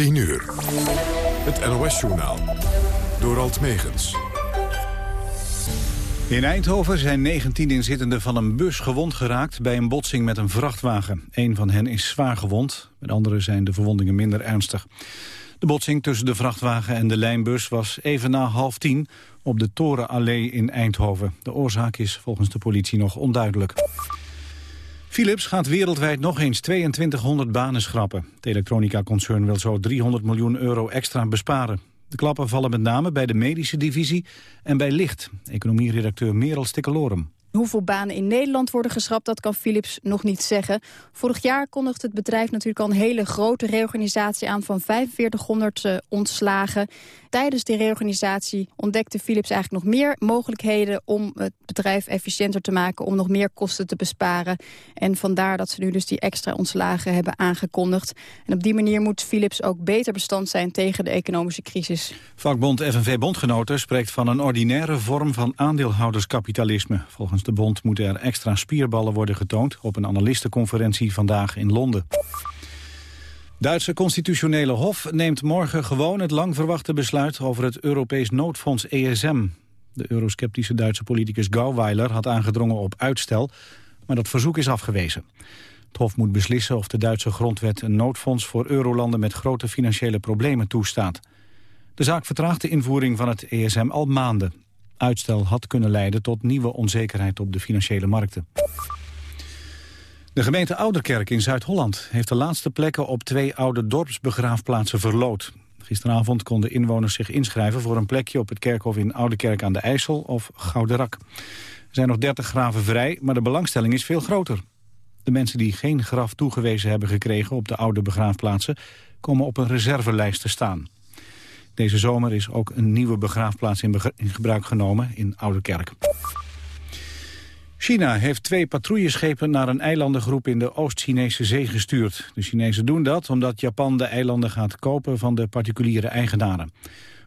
10 uur. Het NOS-journaal. Door Alt Megens. In Eindhoven zijn 19 inzittenden van een bus gewond geraakt... bij een botsing met een vrachtwagen. Een van hen is zwaar gewond. Met anderen zijn de verwondingen minder ernstig. De botsing tussen de vrachtwagen en de lijnbus was even na half tien... op de Torenallee in Eindhoven. De oorzaak is volgens de politie nog onduidelijk. Philips gaat wereldwijd nog eens 2200 banen schrappen. Het elektronica-concern wil zo 300 miljoen euro extra besparen. De klappen vallen met name bij de medische divisie en bij Licht. Economieredacteur Merel Stikkelorum. Hoeveel banen in Nederland worden geschrapt, dat kan Philips nog niet zeggen. Vorig jaar kondigt het bedrijf natuurlijk al een hele grote reorganisatie aan van 4500 uh, ontslagen. Tijdens die reorganisatie ontdekte Philips eigenlijk nog meer mogelijkheden om het bedrijf efficiënter te maken, om nog meer kosten te besparen. En vandaar dat ze nu dus die extra ontslagen hebben aangekondigd. En op die manier moet Philips ook beter bestand zijn tegen de economische crisis. Vakbond FNV Bondgenoten spreekt van een ordinaire vorm van aandeelhouderskapitalisme. Volgens de bond moeten er extra spierballen worden getoond... op een analistenconferentie vandaag in Londen. Duitse constitutionele hof neemt morgen gewoon het lang verwachte besluit... over het Europees noodfonds ESM. De eurosceptische Duitse politicus Gauweiler had aangedrongen op uitstel... maar dat verzoek is afgewezen. Het Hof moet beslissen of de Duitse grondwet een noodfonds voor eurolanden met grote financiële problemen toestaat. De zaak vertraagt de invoering van het ESM al maanden. Uitstel had kunnen leiden tot nieuwe onzekerheid op de financiële markten. De gemeente Ouderkerk in Zuid-Holland heeft de laatste plekken op twee oude dorpsbegraafplaatsen verloot. Gisteravond konden inwoners zich inschrijven voor een plekje op het kerkhof in Ouderkerk aan de IJssel of Gouderak. Er zijn nog 30 graven vrij, maar de belangstelling is veel groter. De mensen die geen graf toegewezen hebben gekregen op de oude begraafplaatsen komen op een reservelijst te staan. Deze zomer is ook een nieuwe begraafplaats in, gebruik genomen in Ouderkerk. China heeft twee patrouilleschepen naar een eilandengroep in de Oost-Chinese zee gestuurd. De Chinezen doen dat omdat Japan de eilanden gaat kopen van de particuliere eigenaren.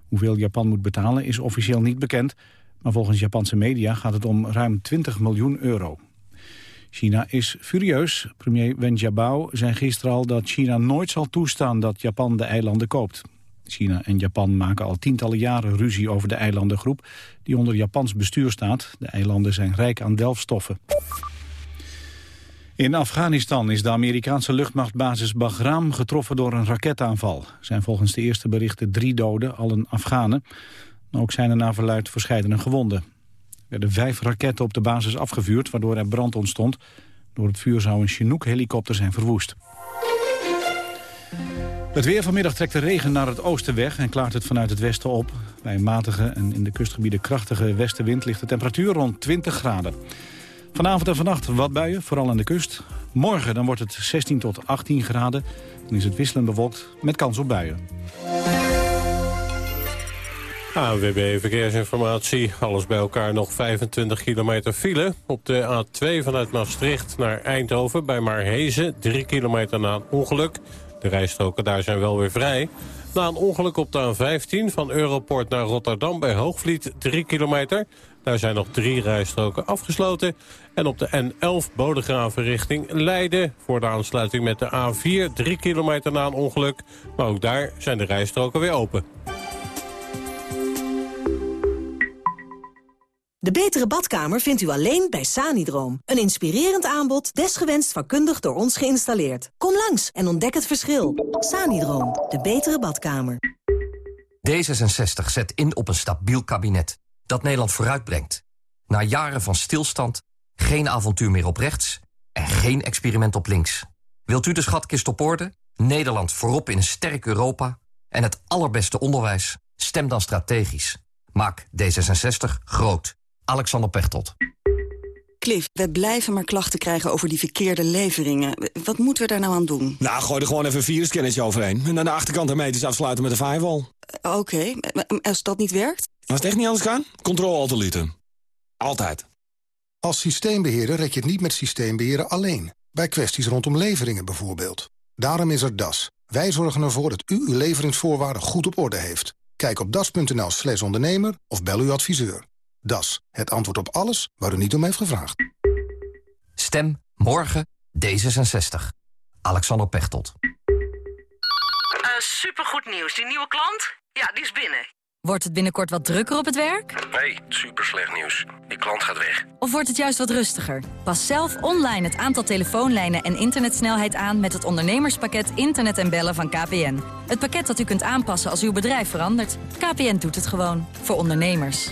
Hoeveel Japan moet betalen is officieel niet bekend, maar volgens Japanse media gaat het om ruim 20 miljoen euro. China is furieus. Premier Wen Jiabao zei gisteren al dat China nooit zal toestaan dat Japan de eilanden koopt. China en Japan maken al tientallen jaren ruzie over de eilandengroep... die onder Japans bestuur staat. De eilanden zijn rijk aan delfstoffen. In Afghanistan is de Amerikaanse luchtmachtbasis Bagram getroffen door een raketaanval. Er zijn volgens de eerste berichten drie doden, al een Afghanen. Ook zijn er naar verluid verscheidene gewonden. Er werden vijf raketten op de basis afgevuurd, waardoor er brand ontstond. Door het vuur zou een Chinook-helikopter zijn verwoest. Het weer vanmiddag trekt de regen naar het oosten weg en klaart het vanuit het westen op. Bij een matige en in de kustgebieden krachtige westenwind ligt de temperatuur rond 20 graden. Vanavond en vannacht wat buien, vooral aan de kust. Morgen dan wordt het 16 tot 18 graden. Dan is het wisselend bewolkt met kans op buien. ANWB Verkeersinformatie. Alles bij elkaar nog 25 kilometer file. Op de A2 vanuit Maastricht naar Eindhoven bij Marhezen. 3 kilometer na een ongeluk. De rijstroken daar zijn wel weer vrij. Na een ongeluk op de A15 van Europort naar Rotterdam bij Hoogvliet 3 kilometer. Daar zijn nog drie rijstroken afgesloten. En op de N11 Bodegraven richting Leiden voor de aansluiting met de A4 3 kilometer na een ongeluk. Maar ook daar zijn de rijstroken weer open. De betere badkamer vindt u alleen bij Sanidroom. Een inspirerend aanbod, desgewenst vakkundig door ons geïnstalleerd. Kom langs en ontdek het verschil. Sanidroom, de betere badkamer. D66 zet in op een stabiel kabinet dat Nederland vooruitbrengt. Na jaren van stilstand, geen avontuur meer op rechts... en geen experiment op links. Wilt u de schatkist op orde? Nederland voorop in een sterk Europa... en het allerbeste onderwijs? Stem dan strategisch. Maak D66 groot. Alexander Pechtold. Cliff, we blijven maar klachten krijgen over die verkeerde leveringen. Wat moeten we daar nou aan doen? Nou, gooi er gewoon even een viruskennetje overheen. En aan de achterkant meters afsluiten met een firewall. Uh, Oké, als dat niet werkt? Als het echt niet anders kan, controle altoliten. Altijd. Als systeembeheerder red je het niet met systeembeheren alleen. Bij kwesties rondom leveringen bijvoorbeeld. Daarom is er DAS. Wij zorgen ervoor dat u uw leveringsvoorwaarden goed op orde heeft. Kijk op das.nl slash ondernemer of bel uw adviseur. Das, het antwoord op alles waar u niet om heeft gevraagd. Stem morgen D66. Alexander Pechtold. supergoed nieuws. Die nieuwe klant? Ja, die is binnen. Wordt het binnenkort wat drukker op het werk? Nee, super slecht nieuws. Die klant gaat weg. Of wordt het juist wat rustiger? Pas zelf online het aantal telefoonlijnen en internetsnelheid aan... met het ondernemerspakket Internet en Bellen van KPN. Het pakket dat u kunt aanpassen als uw bedrijf verandert. KPN doet het gewoon. Voor ondernemers.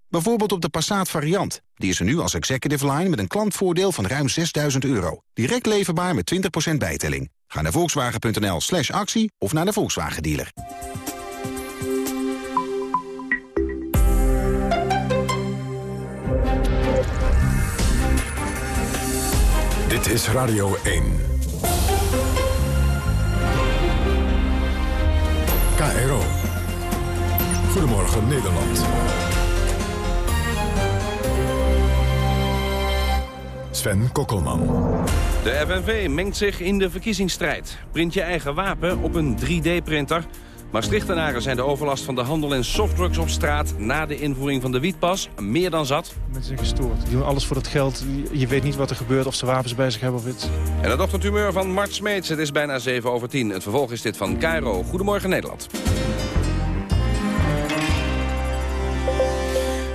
Bijvoorbeeld op de Passat variant. Die is er nu als executive line met een klantvoordeel van ruim 6000 euro. Direct leverbaar met 20% bijtelling. Ga naar volkswagen.nl slash actie of naar de Volkswagen dealer. Dit is Radio 1. KRO. Goedemorgen Nederland. Sven Kokkelman. De FNV mengt zich in de verkiezingsstrijd. Print je eigen wapen op een 3D-printer. Maastrichtenaren zijn de overlast van de handel en softdrugs op straat... na de invoering van de wietpas meer dan zat. Mensen zijn gestoord. Die doen alles voor het geld. Je weet niet wat er gebeurt, of ze wapens bij zich hebben of iets. En het ochtendhumeur van Mart Smeets. Het is bijna 7 over 10. Het vervolg is dit van Cairo. Goedemorgen Nederland.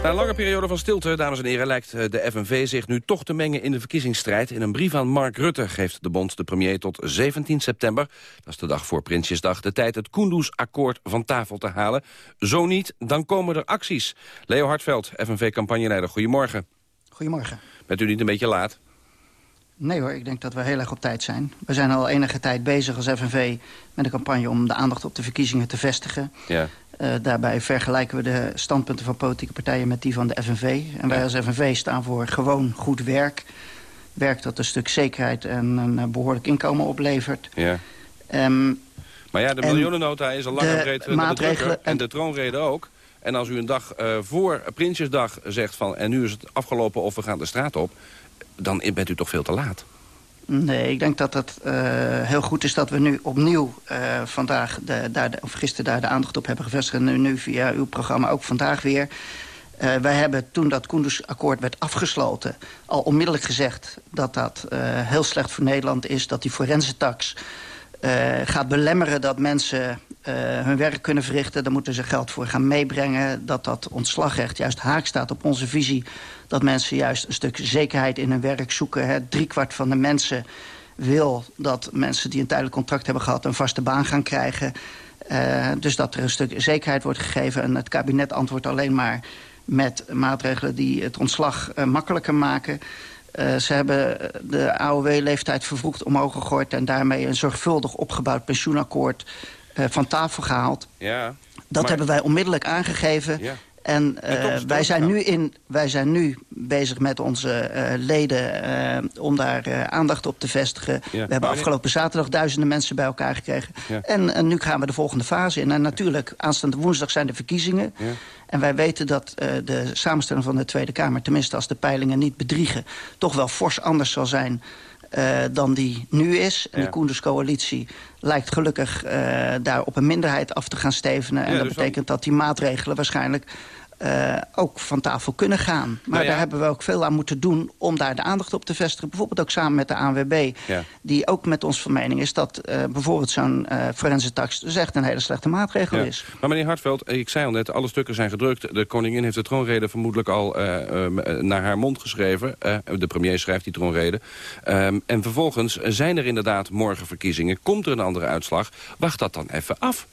Na een lange periode van stilte, dames en heren, lijkt eh, de FNV zich nu toch te mengen in de verkiezingsstrijd. In een brief aan Mark Rutte geeft de bond de premier tot 17 september, dat is de dag voor Prinsjesdag, de tijd het Kunduz-akkoord van tafel te halen. Zo niet, dan komen er acties. Leo Hartveld, FNV-campagneleider, goedemorgen. Goedemorgen. Bent u niet een beetje laat? Nee hoor, ik denk dat we heel erg op tijd zijn. We zijn al enige tijd bezig als FNV met een campagne om de aandacht op de verkiezingen te vestigen. Ja. Uh, daarbij vergelijken we de standpunten van politieke partijen met die van de FNV. En wij als FNV staan voor gewoon goed werk. Werk dat een stuk zekerheid en een uh, behoorlijk inkomen oplevert. Ja. Um, maar ja, de miljoenennota is al lang en breed maatregelen en de troonrede ook. En als u een dag uh, voor Prinsjesdag zegt van... en nu is het afgelopen of we gaan de straat op... dan bent u toch veel te laat. Nee, ik denk dat het uh, heel goed is dat we nu opnieuw uh, vandaag, de, daar of gisteren daar de aandacht op hebben gevestigd. En nu, via uw programma ook vandaag weer. Uh, wij hebben toen dat Koendersakkoord werd afgesloten... al onmiddellijk gezegd dat dat heel slecht voor Nederland is. Dat die forense tax gaat belemmeren dat mensen hun werk kunnen verrichten. Daar moeten ze geld voor gaan meebrengen. Dat dat ontslagrecht juist haak staat op onze visie dat mensen juist een stuk zekerheid in hun werk zoeken. Hè. Driekwart van de mensen wil dat mensen die een tijdelijk contract hebben gehad... een vaste baan gaan krijgen. Uh, dus dat er een stuk zekerheid wordt gegeven. En het kabinet antwoordt alleen maar met maatregelen... die het ontslag uh, makkelijker maken... Ze hebben de AOW-leeftijd vervroegd omhoog gegooid... en daarmee een zorgvuldig opgebouwd pensioenakkoord van tafel gehaald. Ja, dat maar... hebben wij onmiddellijk aangegeven. Ja. En uh, wij, zijn nu in, wij zijn nu bezig met onze uh, leden uh, om daar aandacht op te vestigen. Ja. We hebben afgelopen zaterdag duizenden mensen bij elkaar gekregen. Ja. En nu gaan we de volgende fase in. En natuurlijk, aanstaande woensdag zijn de verkiezingen. Ja. En wij weten dat de samenstelling van de Tweede Kamer... tenminste als de peilingen niet bedriegen... toch wel fors anders zal zijn uh, dan die nu is. En ja. de Koenders coalitie lijkt gelukkig uh, daar op een minderheid af te gaan stevenen. En ja, dat dus betekent dat die maatregelen waarschijnlijk uh, ook van tafel kunnen gaan. Maar nou ja. daar hebben we ook veel aan moeten doen om daar de aandacht op te vestigen. Bijvoorbeeld ook samen met de ANWB. Ja. Die ook met ons van mening is dat uh, bijvoorbeeld zo'n uh, forense tax... dus echt een hele slechte maatregel ja. is. Maar meneer Hartveld, ik zei al net, alle stukken zijn gedrukt. De koningin heeft de troonrede vermoedelijk al naar haar mond geschreven. de premier schrijft die troonrede. Um, en vervolgens zijn er inderdaad morgen verkiezingen. Komt er een andere uitslag? Wacht dat dan even af.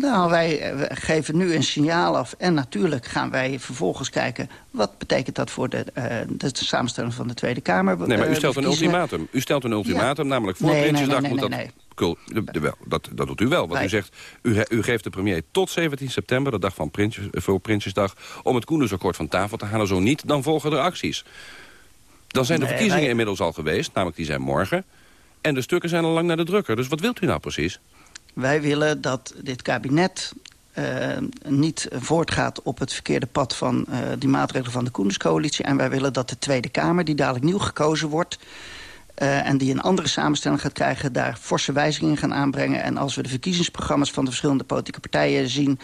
Nou, wij, wij, geven nu een signaal af. En natuurlijk gaan wij vervolgens kijken... wat betekent dat voor de, uh, de samenstelling van de Tweede Kamer. Nee, maar u stelt een ultimatum. U stelt een ultimatum, ja. namelijk voor nee, Prinsjesdag nee, nee, moet nee, dat... de, dat, dat doet u wel. Want u zegt, u, u geeft de premier tot 17 september... de dag van Prinsjes, voor Prinsjesdag... om het Koendersakkoord van tafel te halen. Zo niet, dan volgen er acties. Dan zijn de verkiezingen inmiddels al geweest. Namelijk, die zijn morgen. En de stukken zijn al lang naar de drukker. Dus wat wilt u nou precies? Wij willen dat dit kabinet uh, niet voortgaat op het verkeerde pad van uh, die maatregelen van de Koenderscoalitie. En wij willen dat de Tweede Kamer, die dadelijk nieuw gekozen wordt... Uh, en die een andere samenstelling gaat krijgen... daar forse wijzigingen gaan aanbrengen. En als we de verkiezingsprogramma's van de verschillende politieke partijen zien...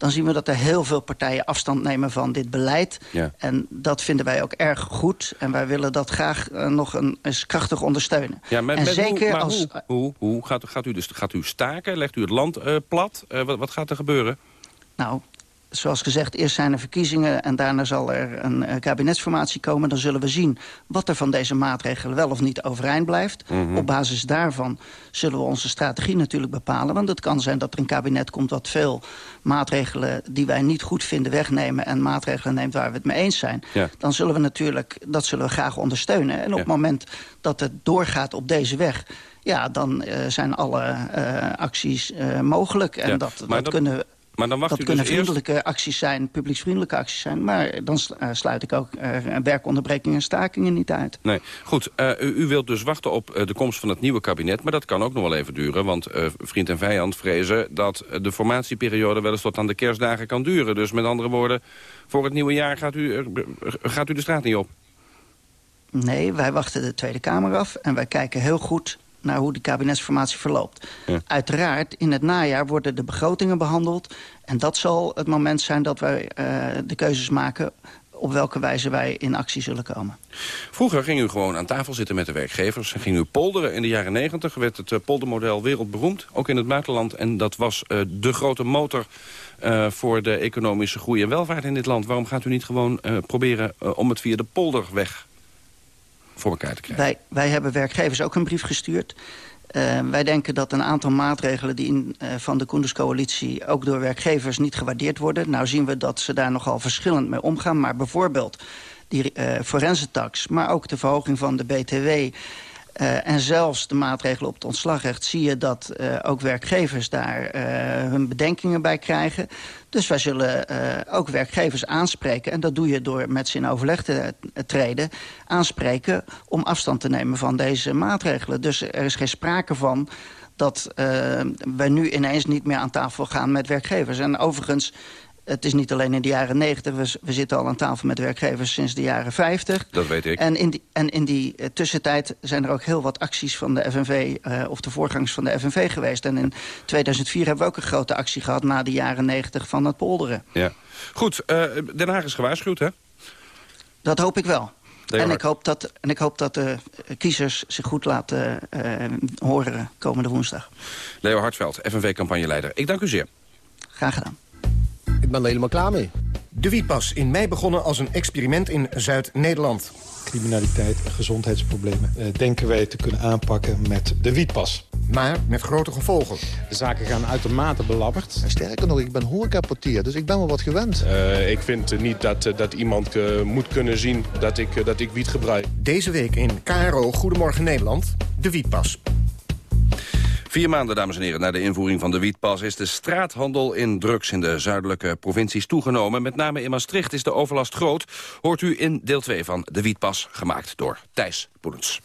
dan zien we dat er heel veel partijen afstand nemen van dit beleid. Ja. En dat vinden wij ook erg goed. En wij willen dat graag uh, nog een, eens krachtig ondersteunen. Ja, met, en met zeker hoe, maar als... hoe, hoe, hoe gaat, gaat, u dus, gaat u staken? Legt u het land uh, plat? wat, wat gaat er gebeuren? Nou, zoals gezegd, eerst zijn er verkiezingen... en daarna zal er een uh, kabinetsformatie komen. Dan zullen we zien wat er van deze maatregelen wel of niet overeind blijft. Mhm. Mm -hmm. Op basis daarvan zullen we onze strategie natuurlijk bepalen. Want het kan zijn dat er een kabinet komt... wat veel maatregelen die wij niet goed vinden wegnemen... en maatregelen neemt waar we het mee eens zijn. Ja. Dan zullen we natuurlijk, dat zullen we graag ondersteunen. En op Ja. het moment dat het doorgaat op deze weg... ja, dan uh, zijn alle uh, acties mogelijk. En Ja, dat, dat dat- kunnen... Maar dan wacht Dat u kunnen dus eerst... vriendelijke acties zijn, publieksvriendelijke acties zijn. Maar dan uh, sluit ik ook uh, werkonderbrekingen en stakingen niet uit. Nee, goed. Uh, u, u, wilt dus wachten op de komst van het nieuwe kabinet. Maar dat kan ook nog wel even duren. Want uh, vriend en vijand vrezen dat de formatieperiode wel eens tot aan de kerstdagen kan duren. Dus met andere woorden, voor het nieuwe jaar gaat u, gaat u de straat niet op. Nee, wij wachten de Tweede Kamer af. En wij kijken heel goed naar hoe die kabinetsformatie verloopt. Ja. Uiteraard, in het najaar worden de begrotingen behandeld. En dat zal het moment zijn dat wij uh, de keuzes maken op welke wijze wij in actie zullen komen. Vroeger ging u gewoon aan tafel zitten met de werkgevers... en ging u polderen. In de jaren negentig werd het uh, poldermodel wereldberoemd, ook in het buitenland. En dat was uh, de grote motor uh, voor de economische groei en welvaart in dit land. Waarom gaat u niet gewoon proberen om het via de polderweg voor elkaar te krijgen? Wij, wij hebben werkgevers ook een brief gestuurd. Uh, wij denken dat een aantal maatregelen die in, uh, van de Koenderscoalitie... ook door werkgevers niet gewaardeerd worden. Nou zien we dat ze daar nogal verschillend mee omgaan. Maar bijvoorbeeld die uh, forensentax, maar ook de verhoging van de BTW... Uh, en zelfs de maatregelen op het ontslagrecht zie je dat ook werkgevers daar hun bedenkingen bij krijgen. Dus wij zullen ook werkgevers aanspreken, en dat doe je door met ze in overleg te treden, aanspreken om afstand te nemen van deze maatregelen. Dus er is geen sprake van dat wij nu ineens niet meer aan tafel gaan met werkgevers. En overigens het is niet alleen in de jaren 90. We, we, zitten al aan tafel met werkgevers sinds de jaren 50. Dat weet ik. En in die, en in die uh, tussentijd zijn er ook heel wat acties van de FNV... Uh, of de voorgangers van de FNV geweest. En in 2004 hebben we ook een grote actie gehad... na de jaren 90 van het polderen. Ja. Goed, uh, Den Haag is gewaarschuwd, hè? Dat hoop ik wel. En ik, hoop dat, en ik hoop dat de kiezers zich goed laten horen komende woensdag. Leo Hartveld, FNV-campagneleider. Ik dank u zeer. Graag gedaan. Ik ben er helemaal klaar mee. De Wietpas, in mei begonnen als een experiment in Zuid-Nederland. Criminaliteit en gezondheidsproblemen uh, denken wij te kunnen aanpakken met de Wietpas. Maar met grote gevolgen. De zaken gaan uitermate belabberd. Sterker nog, ik ben horecaportier, dus ik ben wel wat gewend. Uh, ik vind uh, niet dat, dat iemand moet kunnen zien dat ik, dat ik wiet gebruik. Deze week in KRO Goedemorgen Nederland, de Wietpas. Vier maanden, dames en heren, na de invoering van de wietpas... is de straathandel in drugs in de zuidelijke provincies toegenomen. Met name in Maastricht is de overlast groot. Hoort u in deel 2 van de wietpas, gemaakt door Thijs Poelens.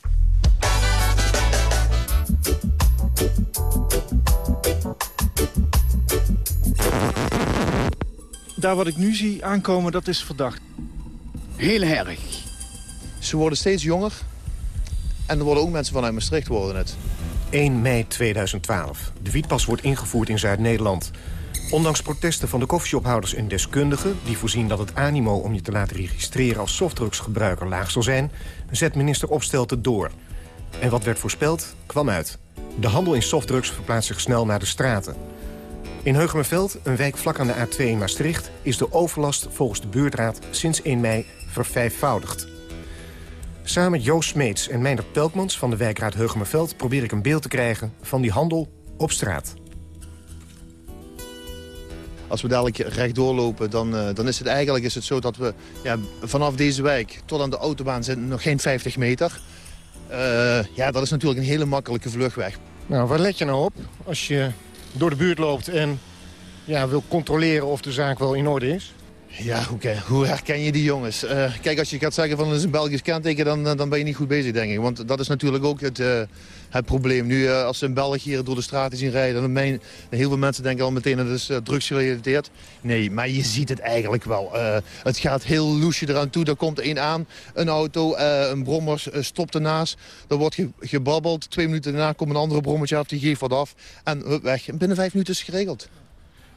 Daar wat ik nu zie aankomen, dat is verdacht. Heel erg. Ze worden steeds jonger. En er worden ook mensen vanuit Maastricht worden het. 1 mei 2012. De wietpas wordt ingevoerd in Zuid-Nederland. Ondanks protesten van de koffieshophouders en deskundigen... die voorzien dat het animo om je te laten registreren als softdrugsgebruiker laag zal zijn... zet minister Opstelten door. En wat werd voorspeld, kwam uit. De handel in softdrugs verplaatst zich snel naar de straten. In Heugemerveld, een wijk vlak aan de A2 in Maastricht... is de overlast volgens de buurtraad sinds 1 mei vervijfvoudigd. Samen met Joost Smeets en Meindert Pelkmans van de wijkraad Heugemerveld... probeer ik een beeld te krijgen van die handel op straat. Als we dadelijk rechtdoor lopen, dan, uh, dan is het eigenlijk is het zo dat we ja, vanaf deze wijk tot aan de autobaan zijn nog geen 50 meter. Uh, ja, dat is natuurlijk een hele makkelijke vluchtweg. Nou, waar let je nou op als je door de buurt loopt en ja, wil controleren of de zaak wel in orde is? Ja, hoe, hoe herken je die jongens? Eh, kijk, als je gaat zeggen van het is een Belgisch kenteken, dan, eh, dan ben je niet goed bezig, denk ik. Want dat is natuurlijk ook het, eh, het probleem. Nu, als ze in België hier door de straten zien rijden, dan heel veel mensen denken al meteen dat het is uh, drugsgerelateerd. Nee, maar je ziet het eigenlijk wel. Het gaat heel loesje eraan toe. Er komt één aan, een auto, een brommer stopt ernaast. Er wordt ge- gebabbeld. Twee minuten daarna komt een andere brommetje af, die geeft wat af. En weg. En binnen vijf minuten is het geregeld.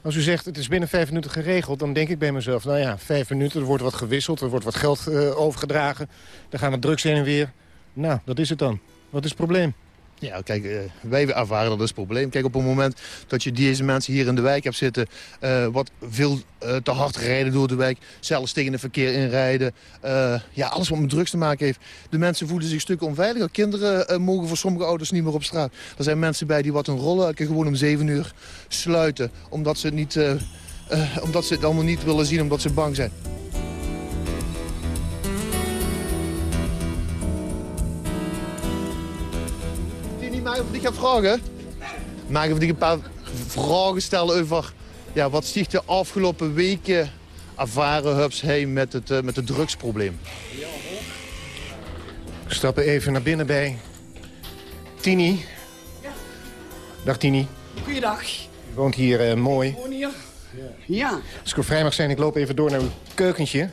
Als u zegt het is binnen vijf minuten geregeld, dan denk ik bij mezelf... nou ja, vijf minuten, er wordt wat gewisseld, er wordt wat geld eh, overgedragen. Dan gaan we drugs heen en weer. Nou, dat is het dan. Wat is het probleem? Ja, kijk, eh, wij ervaren dat is het probleem. Kijk, op het moment dat je deze mensen hier in de wijk hebt zitten... eh, wat veel eh, te hard rijden door de wijk, zelfs tegen het verkeer inrijden... ja, alles wat met drugs te maken heeft. De mensen voelen zich stukken onveiliger. Kinderen mogen voor sommige ouders niet meer op straat. Er zijn mensen bij die wat een rolluiken gewoon om zeven uur sluiten... omdat ze, niet, omdat ze het allemaal niet willen zien, omdat ze bang zijn. Of ik ga vragen? Mag ik een paar vragen stellen over ja, wat zich de afgelopen weken ervaren hebt hij met het, eh, met het drugsprobleem? We stappen even naar binnen bij Tini. Dag Tini. Goeiedag. U woont hier eh, mooi. Woon hier? Ja. Als ik er vrij mag zijn, ik loop even door naar uw keukentje.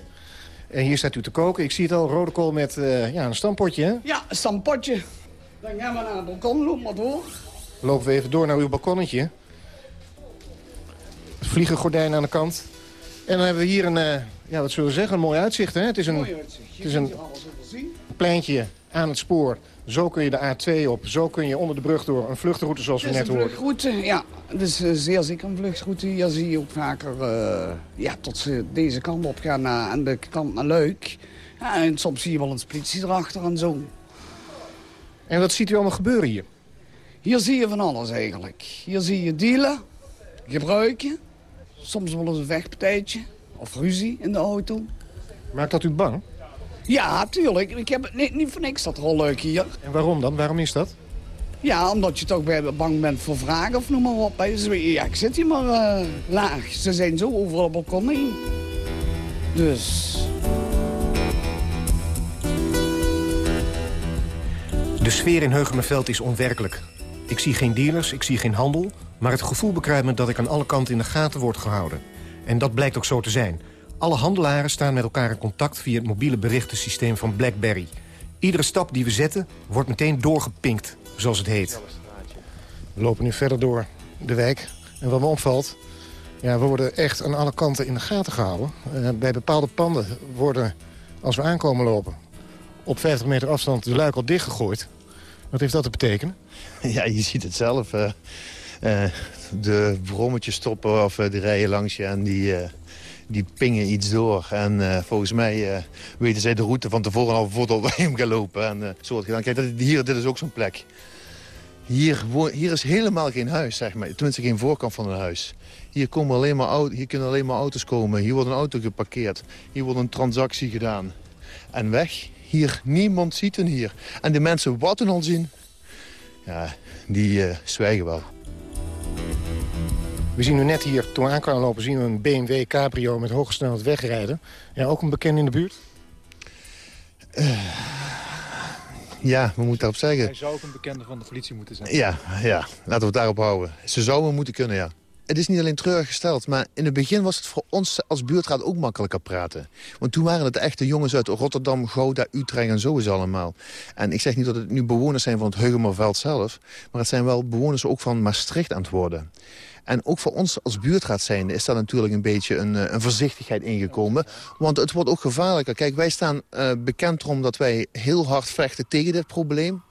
En hier staat u te koken. Ik zie het al, rode kool met eh, ja, een stampotje. Hè? Ja, een stampotje. Dan gaan we naar het balkon, loop maar door. Lopen we even door naar uw balkonnetje. Het vliegengordijn aan de kant. En dan hebben we hier een, eh, ja, wat zullen we zeggen, een mooi uitzicht. Hè? Het is een, het is een pleintje aan het spoor. Zo kun je de A2 op. Zo kun je onder de brug door. Een vluchtroute zoals we net een hoorden. vluchtroute, ja. Het is eh, zeer zeker een vluchtroute. Hier zie je ook vaker eh, ja, tot ze deze kant op gaan naar, aan de kant naar Leuk. Ja, en soms zie je wel een politie erachter en zo. En wat ziet u allemaal gebeuren hier? Hier zie je van alles eigenlijk. Hier zie je dealen, gebruiken. Soms wel eens een vechtpartijtje of ruzie in de auto. Maakt dat u bang? Ja, tuurlijk. Ik heb het niet, niet voor niks dat leuk hier. En waarom dan? Waarom is dat? Ja, omdat je toch bang bent voor vragen of noem maar op. Ja, ik zit hier maar eh, laag. Ze zijn zo overal op het balkon heen. Dus... De sfeer in Heugenmeveld is onwerkelijk. Ik zie geen dealers, ik zie geen handel... maar het gevoel bekruipt me dat ik aan alle kanten in de gaten word gehouden. En dat blijkt ook zo te zijn. Alle handelaren staan met elkaar in contact... via het mobiele berichtensysteem van BlackBerry. Iedere stap die we zetten wordt meteen doorgepinkt, zoals het heet. We lopen nu verder door de wijk. En wat me opvalt, ja, we worden echt aan alle kanten in de gaten gehouden. Eh, bij bepaalde panden worden, als we aankomen lopen... op 50 meter afstand de luik al dichtgegooid. Wat heeft dat te betekenen? Ja, je ziet het zelf. eh, eh, de brommetjes stoppen of eh, die rijden langs je en die, die pingen iets door. En volgens mij weten zij de route van tevoren al voordat wij hem gaan lopen. En, wordt gedaan. Kijk, hier, dit is ook zo'n plek. Hier, hier is helemaal geen huis, zeg maar. Tenminste, geen voorkant van een huis. Hier, komen alleen maar, au- hier kunnen alleen maar auto's komen. Hier wordt een auto geparkeerd. Hier wordt een transactie gedaan. En weg. Hier, niemand ziet hen hier. En de mensen wat hen al zien, ja, die eh, zwijgen wel. We zien nu net hier, toen we aankwamen lopen, zien we een BMW Cabrio met hoge snelheid wegrijden. Ja, ook een bekende in de buurt. Ja, we moeten daarop zeggen. Hij zou ook een bekende van de politie moeten zijn. Ja, ja, laten we het daarop houden. Ze zouden moeten kunnen, ja. Het is niet alleen treurig gesteld, maar in het begin was het voor ons als buurtraad ook makkelijker praten. Want toen waren het echte jongens uit Rotterdam, Gouda, Utrecht en zo is allemaal. En ik zeg niet dat het nu bewoners zijn van het Heugemerveld zelf, maar het zijn wel bewoners ook van Maastricht aan het worden. En ook voor ons als buurtraad zijnde is daar natuurlijk een beetje een, eh, een voorzichtigheid ingekomen. Want het wordt ook gevaarlijker. Kijk, wij staan eh, bekend erom dat wij heel hard vechten tegen dit probleem.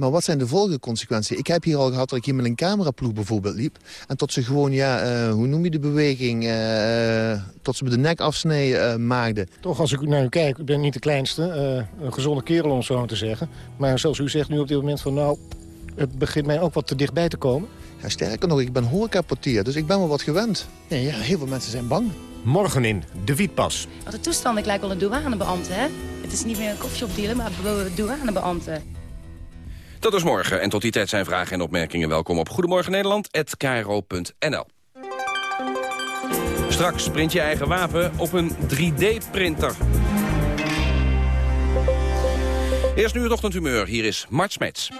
Maar wat zijn de volgende consequenties? Ik heb hier al gehad dat ik hier met een cameraploeg bijvoorbeeld liep. En tot ze gewoon, ja, eh, hoe noem je de beweging? eh, tot ze me de nek afsnee eh, maakten. Toch, als ik naar u kijk, ik ben niet de kleinste. eh, een gezonde kerel om zo te zeggen. Maar zoals u zegt nu op dit moment van... nou, het begint mij ook wat te dichtbij te komen. Ja, sterker nog, ik ben horecaportier, dus ik ben wel wat gewend. Nee, ja, heel veel mensen zijn bang. Morgen in De Wietpas. Wat een toestand, ik lijk wel een douanebeambte, hè? Het is niet meer een koffieshopdealer, maar een douanebeambte. Dat is morgen. En tot die tijd zijn vragen en opmerkingen welkom op Goedemorgen Nederland, Straks print je eigen wapen op een 3D-printer. Eerst nu het ochtendhumeur. Hier is Mart Smeets.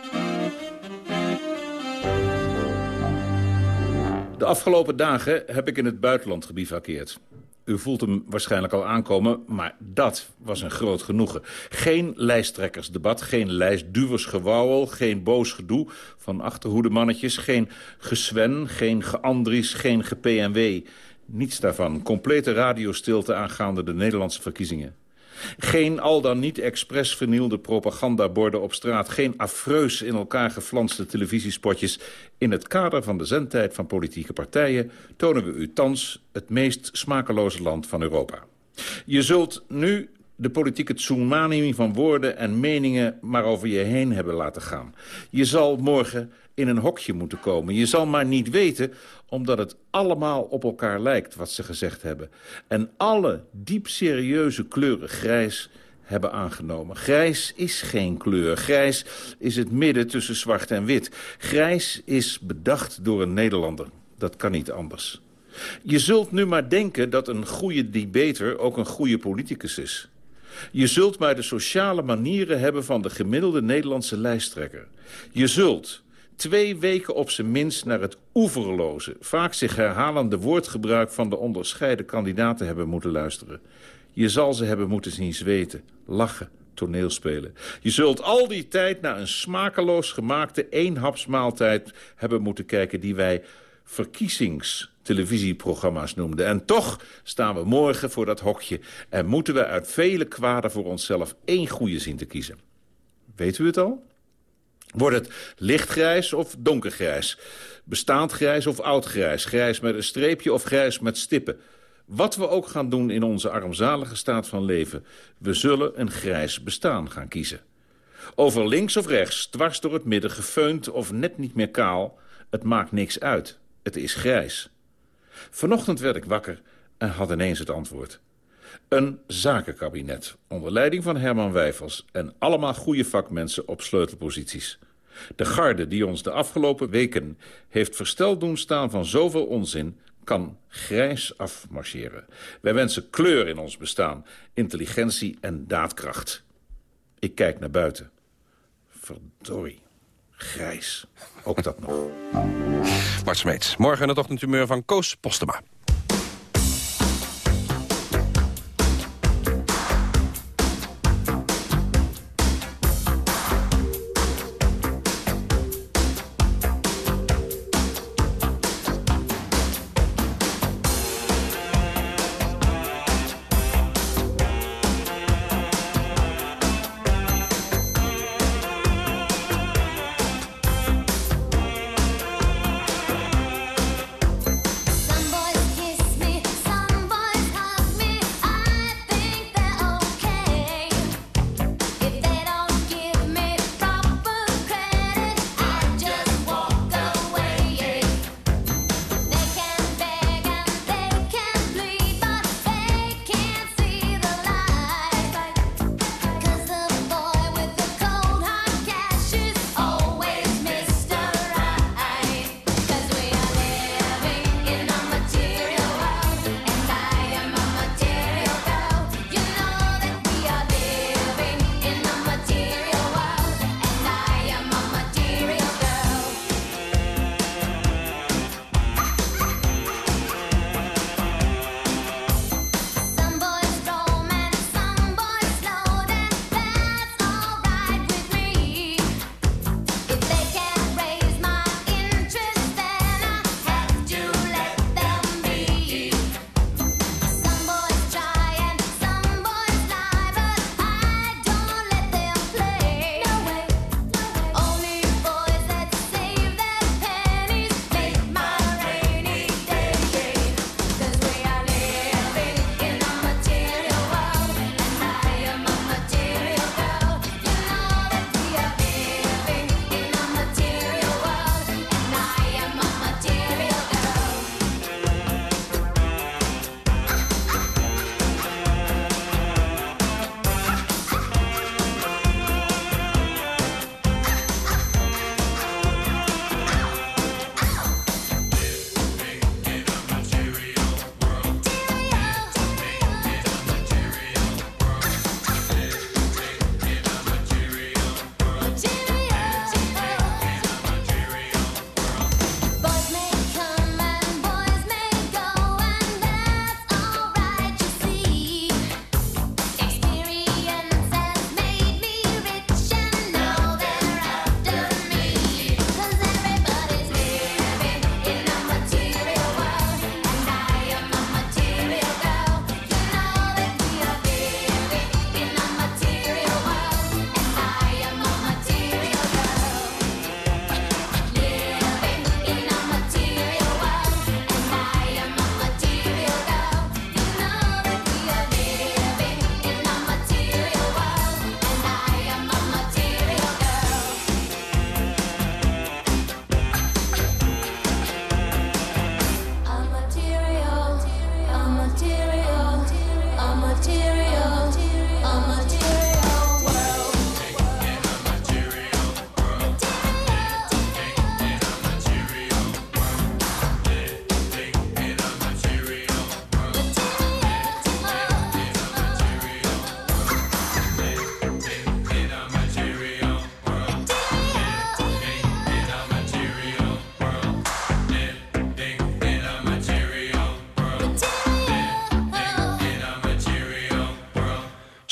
De afgelopen dagen heb ik in het buitenland gebivakkeerd. U voelt hem waarschijnlijk al aankomen, maar dat was een groot genoegen. Geen lijsttrekkersdebat, geen lijstduwersgewauwel... geen boos gedoe van achterhoedemannetjes... geen geswen, geen geandries, geen ge-PNW. Niets daarvan. Complete radiostilte aangaande de Nederlandse verkiezingen. Geen al dan niet expres vernielde propagandaborden op straat. Geen afreus in elkaar geflanste televisiespotjes. In het kader van de zendtijd van politieke partijen... tonen we u thans het meest smakeloze land van Europa. Je zult nu de politieke tsunami van woorden en meningen maar over je heen hebben laten gaan. Je zal morgen in een hokje moeten komen. Je zal maar niet weten, omdat het allemaal op elkaar lijkt wat ze gezegd hebben. En alle diep serieuze kleuren grijs hebben aangenomen. Grijs is geen kleur. Grijs is het midden tussen zwart en wit. Grijs is bedacht door een Nederlander. Dat kan niet anders. Je zult nu maar denken dat een goede debater ook een goede politicus is. Je zult maar de sociale manieren hebben van de gemiddelde Nederlandse lijsttrekker. Je zult twee weken op zijn minst naar het oeverloze... vaak zich herhalende woordgebruik van de onderscheiden kandidaten hebben moeten luisteren. Je zal ze hebben moeten zien zweten, lachen, toneelspelen. Je zult al die tijd naar een smakeloos gemaakte eenhapsmaaltijd hebben moeten kijken... die wij verkiezingstelevisieprogramma's noemden. En toch staan we morgen voor dat hokje... en moeten we uit vele kwaden voor onszelf één goede zien te kiezen. Weet u het al? Wordt het lichtgrijs of donkergrijs? Bestaand grijs of oudgrijs? Grijs met een streepje of grijs met stippen? Wat we ook gaan doen in onze armzalige staat van leven... we zullen een grijs bestaan gaan kiezen. Over links of rechts, dwars door het midden, gefeund of net niet meer kaal... het maakt niks uit. Het is grijs. Vanochtend werd ik wakker en had ineens het antwoord. Een zakenkabinet onder leiding van Herman Wijfels... en allemaal goede vakmensen op sleutelposities. De garde die ons de afgelopen weken heeft versteld doen staan van zoveel onzin... kan grijs afmarcheren. Wij wensen kleur in ons bestaan, intelligentie en daadkracht. Ik kijk naar buiten. Verdorie. Grijs. Ook dat nog. Mart Smeets. Morgen het ochtendhumeur van Koos Postema.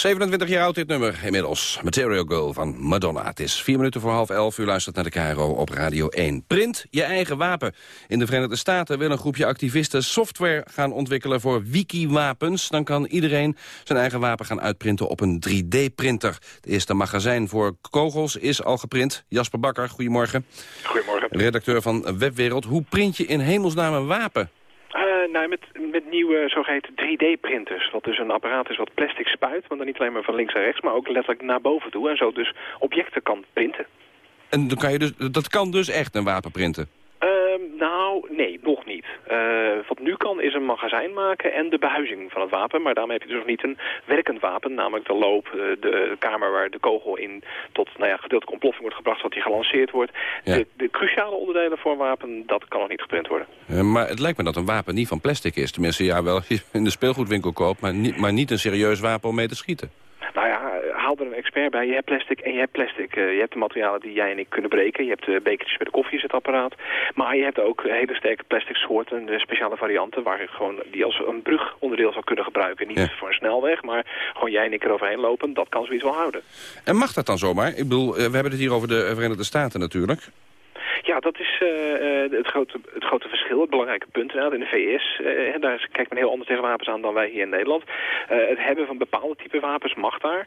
27 jaar oud dit nummer inmiddels. Material Girl van Madonna. Het is vier minuten voor half elf. U luistert naar de KRO op Radio 1. Print je eigen wapen. In de Verenigde Staten wil een groepje activisten software gaan ontwikkelen voor wiki-wapens. Dan kan iedereen zijn eigen wapen gaan uitprinten op een 3D-printer. Het eerste magazijn voor kogels is al geprint. Jasper Bakker, goedemorgen. Goedemorgen. Redacteur van Webwereld. Hoe print je in hemelsnaam een wapen? Uh, nou, met, met nieuwe zogeheten 3D-printers. Wat dus een apparaat is wat plastic spuit, maar dan niet alleen maar van links naar rechts, maar ook letterlijk naar boven toe. En zo dus objecten kan printen. En dan kan je dus, dat kan dus echt een wapen printen? Uh, nou, nee, nog niet. Uh, wat nu kan is een magazijn maken en de behuizing van het wapen. Maar daarmee heb je dus nog niet een werkend wapen. Namelijk de loop, uh, de kamer waar de kogel in tot nou ja, gedeeltelijke ontploffing wordt gebracht. Zodat die gelanceerd wordt. Ja. De, de, cruciale onderdelen voor een wapen, dat kan nog niet geprint worden. Uh, maar het lijkt me dat een wapen niet van plastic is. Tenminste, ja, wel in de speelgoedwinkel koopt. Maar niet, maar niet een serieus wapen om mee te schieten. Nou ja, haal er een expert bij. Je hebt plastic en je hebt plastic. Uh, je hebt de materialen die jij en ik kunnen breken. Je hebt de bekertjes bij de koffiezetapparaat. Maar je hebt ook hele sterke plastic soorten, de speciale varianten... waar je gewoon die als een brugonderdeel zou kunnen gebruiken. Niet ja. voor een snelweg, maar gewoon jij en ik eroverheen lopen. Dat kan zoiets wel houden. En mag dat dan zomaar? Ik bedoel, we hebben het hier over de Verenigde Staten natuurlijk. Ja, dat is uh, het, grote, het grote verschil, het belangrijke punt inderdaad. In de VS, uh, daar kijkt men heel anders tegen wapens aan dan wij hier in Nederland. Het hebben van bepaalde type wapens mag daar.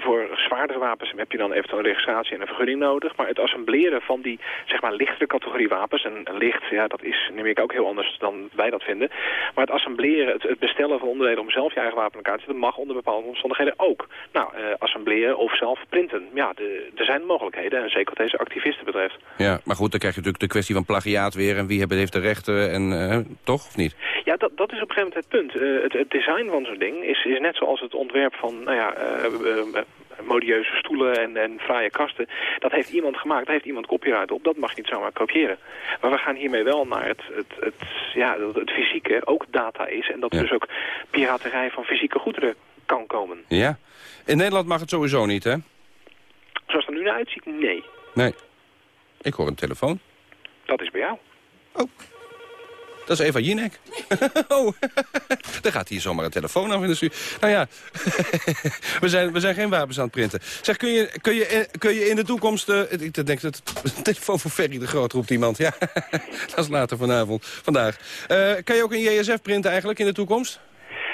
voor zwaardere wapens heb je dan eventueel een registratie en een vergunning nodig. Maar het assembleren van die, zeg maar, lichtere categorie wapens... en licht, ja, dat is, ik ook heel anders dan wij dat vinden. Maar het assembleren, het, bestellen van onderdelen om zelf je eigen wapen in elkaar te mag onder bepaalde omstandigheden ook. Nou, assembleren of zelf printen. Ja, er zijn mogelijkheden, en zeker wat deze activisten betreft. Ja, maar goed, dan krijg je natuurlijk de kwestie van plagiaat weer... en wie heeft de rechten, en uh, toch, of niet? Ja, dat, dat is op een gegeven moment het punt. Uh, het, het, design van zo'n ding is, is net zoals het ontwerp van... Nou ja, uh, modieuze stoelen en, en fraaie kasten. Dat heeft iemand gemaakt, daar heeft iemand copyright op. Dat mag je niet zomaar kopiëren. Maar we gaan hiermee wel naar het, het, het, ja, het, het fysieke ook data is. En dat Ja. dus ook piraterij van fysieke goederen kan komen. Ja. In Nederland mag het sowieso niet, hè? Zoals het er nu naar uitziet, nee. Nee. Ik hoor een telefoon. Dat is bij jou. Dat is Eva Jinek. oh, er gaat hier zomaar een telefoon af in de stuur. Nou ja, we, zijn, we zijn geen wapens aan het printen. Zeg, kun je, kun je, eh, kun je in de toekomst... eh, ik denk dat het telefoon voor Ferry de Groot roept iemand. Ja, dat is later vanavond, vandaag. Eh, kan je ook een JSF printen eigenlijk in de toekomst?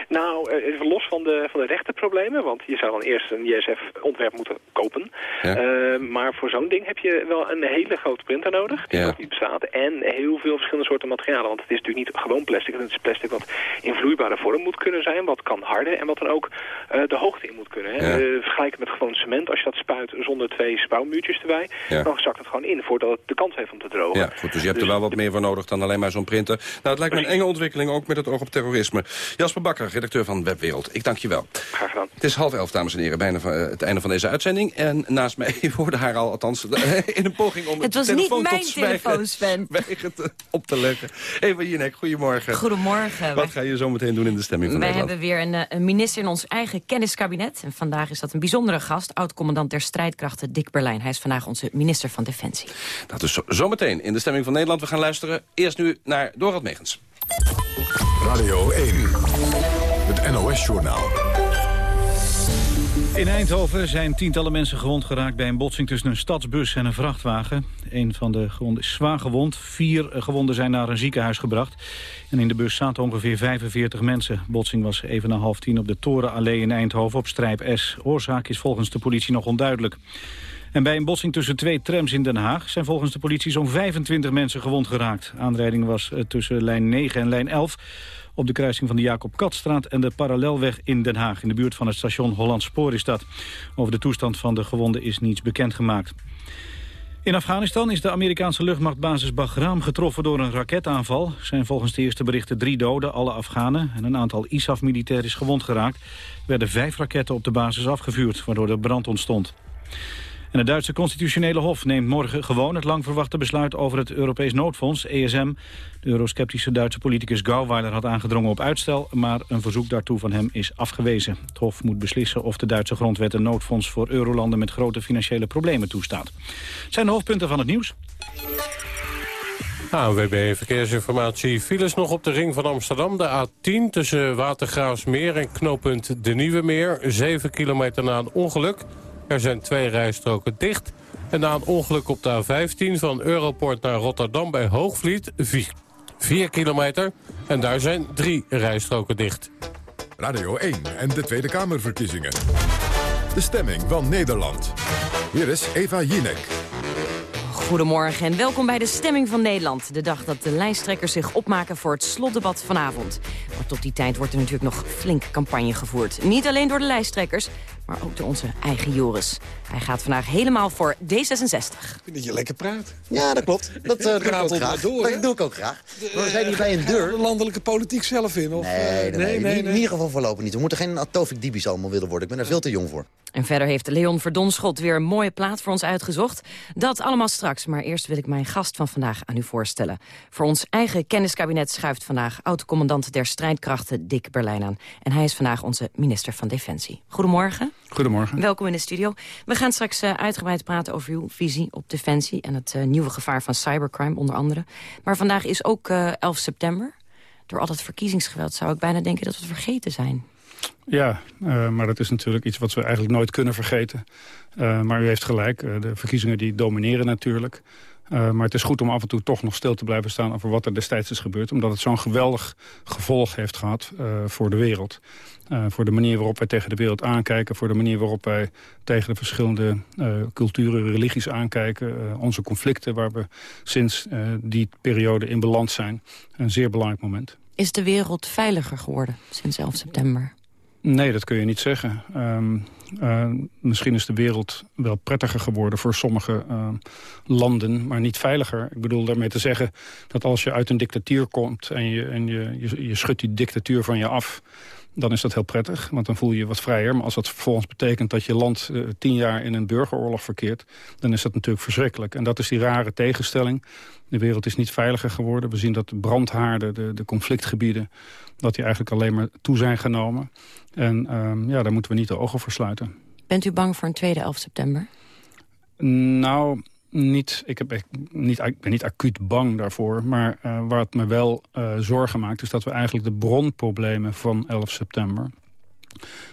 Nou, eh, even los van de, van de rechtenproblemen, want je zou dan eerst een JSF-ontwerp moeten kopen. Ja. Eh, maar voor zo'n ding heb je wel een hele grote printer nodig, die Ja. nog niet bestaat. En heel veel verschillende soorten materialen, want het is natuurlijk niet gewoon plastic. Het is plastic wat in vloeibare vorm moet kunnen zijn, wat kan harden en wat dan ook eh, de hoogte in moet kunnen. Hè. Ja. Eh, vergelijken met gewoon cement, als je dat spuit zonder twee spouwmuurtjes erbij, dan zakt het gewoon in voordat het de kans heeft om te drogen. Ja, goed, dus je hebt er wel wat meer voor nodig dan alleen maar zo'n printer. Nou, het lijkt me een enge ontwikkeling, ook met het oog op terrorisme. Jasper Bakker, redacteur van Webwereld. Ik dank je wel. Graag gedaan. Het is half elf, dames en heren, bijna van, eh, het einde van deze uitzending. En naast mij hoorde haar al, althans, in een poging om Het was de niet telefoon mijn tot telefoon, Sven. te- op te leggen. Eva Jinek, goedemorgen. Goedemorgen. Wat ga je zo meteen doen in de stemming van Wij Nederland? hebben weer een, eh, een minister in ons eigen kenniskabinet. En vandaag is dat een bijzondere gast, oud-commandant der strijdkrachten Dick Berlijn. Hij is vandaag onze minister van Defensie. Dat is zo- zometeen in de stemming van Nederland. We gaan luisteren eerst nu naar Dorald Megens. Radio 1, het NOS-journaal. In Eindhoven zijn tientallen mensen gewond geraakt bij een botsing tussen een stadsbus en een vrachtwagen. Een van de gewonden is zwaar gewond. Vier gewonden zijn naar een ziekenhuis gebracht. En in de bus zaten ongeveer 45 mensen. Botsing was even na half tien op de Torenallee in Eindhoven op Strijp S. Oorzaak is volgens de politie nog onduidelijk. En bij een botsing tussen twee trams in Den Haag... zijn volgens de politie zo'n 25 mensen gewond geraakt. Aanrijding was eh, tussen lijn 9 en lijn 11 op de kruising van de Jacob Katstraat en de Parallelweg in Den Haag. In de buurt van het station Holland Spoor is dat. Over de toestand van de gewonden is niets bekendgemaakt. In Afghanistan is de Amerikaanse luchtmachtbasis Bagram getroffen door een raketaanval. Er zijn volgens de eerste berichten drie doden, alle Afghanen. En een aantal ISAF-militairen is gewond geraakt. Er werden vijf raketten op de basis afgevuurd, waardoor er brand ontstond. En het Duitse constitutionele hof neemt morgen gewoon het lang verwachte besluit over het Europees noodfonds, ESM. De eurosceptische Duitse politicus Gauweiler had aangedrongen op uitstel, maar een verzoek daartoe van hem is afgewezen. Het hof moet beslissen of de Duitse grondwet een noodfonds voor eurolanden met grote financiële problemen toestaat. Zijn de hoofdpunten van het nieuws. ANWB Verkeersinformatie. Files nog op de ring van Amsterdam. De A10 tussen Watergraafsmeer en knooppunt De Nieuwe Meer. 7 kilometer na een ongeluk. Er zijn twee rijstroken dicht. En na een ongeluk op de A15 van Europort naar Rotterdam bij Hoogvliet... 4 kilometer. En daar zijn drie rijstroken dicht. Radio 1 en de Tweede Kamerverkiezingen. De stemming van Nederland. Hier is Eva Jinek. Goedemorgen en welkom bij de Stemming van Nederland. De dag dat de lijsttrekkers zich opmaken voor het slotdebat vanavond. Maar tot die tijd wordt er natuurlijk nog flink campagne gevoerd. Niet alleen door de lijsttrekkers, maar ook door onze eigen Joris. Hij gaat vandaag helemaal voor D66. Ik vind dat je lekker praat. Ja, dat klopt. Dat, uh, doe ik ook graag. Door, dat doe ik ook graag. we zijn hier bij een deur. de landelijke politiek zelf in? Of, nee, nee, nee, nee, In ieder geval voorlopig niet. We moeten geen Tovik Dibis allemaal willen worden. Ik ben er veel te jong voor. En verder heeft Leon Verdonschot weer een mooie plaat voor ons uitgezocht. Dat allemaal straks, maar eerst wil ik mijn gast van vandaag aan u voorstellen. Voor ons eigen kenniskabinet schuift vandaag oud-commandant der strijdkrachten Dick Berlijn aan. En hij is vandaag onze minister van Defensie. Goedemorgen. Goedemorgen. Welkom in de studio. We gaan straks uh, uitgebreid praten over uw visie op defensie... en het uh, nieuwe gevaar van cybercrime onder andere. Maar vandaag is ook uh, 11 september. Door al dat verkiezingsgeweld zou ik bijna denken dat we het vergeten zijn. Ja, maar dat is natuurlijk iets wat we eigenlijk nooit kunnen vergeten. Maar u heeft gelijk, de verkiezingen die domineren natuurlijk. Maar het is goed om af en toe toch nog stil te blijven staan... over wat er destijds is gebeurd. Omdat het zo'n geweldig gevolg heeft gehad voor de wereld. voor de manier waarop wij tegen de wereld aankijken. Voor de manier waarop wij tegen de verschillende culturen, religies aankijken. onze conflicten waar we sinds die periode in balans zijn. Een zeer belangrijk moment. Is de wereld veiliger geworden sinds 11 september? Nee, dat kun je niet zeggen. Um, uh, misschien is de wereld wel prettiger geworden voor sommige uh, landen, maar niet veiliger. Ik bedoel daarmee te zeggen dat als je uit een dictatuur komt... en je, en je, je, je schudt die dictatuur van je af dan is dat heel prettig, want dan voel je je wat vrijer. Maar als dat vervolgens betekent dat je land uh, tien jaar in een burgeroorlog verkeert... dan is dat natuurlijk verschrikkelijk. En dat is die rare tegenstelling. De wereld is niet veiliger geworden. We zien dat de brandhaarden, de, de conflictgebieden... dat die eigenlijk alleen maar toe zijn genomen. En um, ja, daar moeten we niet de ogen voor sluiten. Bent u bang voor een tweede 11 september? Nou, niet, ik, heb niet, ik ben niet acuut bang daarvoor. Maar uh, waar het me wel uh, zorgen maakt... is dat we eigenlijk de bronproblemen van 11 september...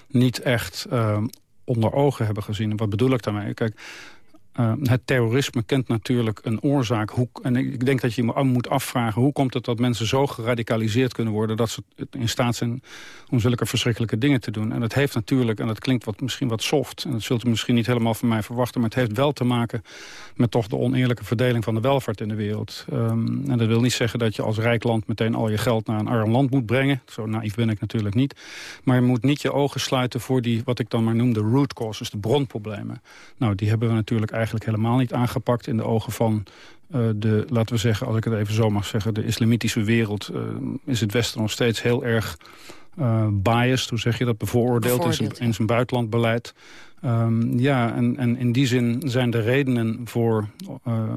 niet echt uh, onder ogen hebben gezien. wat bedoel ik daarmee? Kijk, uh, het terrorisme kent natuurlijk een oorzaak. En ik denk dat je je moet afvragen... hoe komt het dat mensen zo geradicaliseerd kunnen worden... dat ze in staat zijn om zulke verschrikkelijke dingen te doen. En dat heeft natuurlijk, en dat klinkt wat, misschien wat soft... en dat zult u misschien niet helemaal van mij verwachten... maar het heeft wel te maken met toch de oneerlijke verdeling van de welvaart in de wereld. Um, en dat wil niet zeggen dat je als rijk land meteen al je geld naar een arm land moet brengen. Zo naïef ben ik natuurlijk niet. Maar je moet niet je ogen sluiten voor die, wat ik dan maar noem, de root causes, de bronproblemen. Nou, die hebben we natuurlijk eigenlijk helemaal niet aangepakt in de ogen van uh, de, laten we zeggen, als ik het even zo mag zeggen, de islamitische wereld uh, is het Westen nog steeds heel erg uh, biased, hoe zeg je dat, bevooroordeeld, in, zijn, in zijn buitenlandbeleid. Um, ja, en, en in die zin zijn de redenen voor,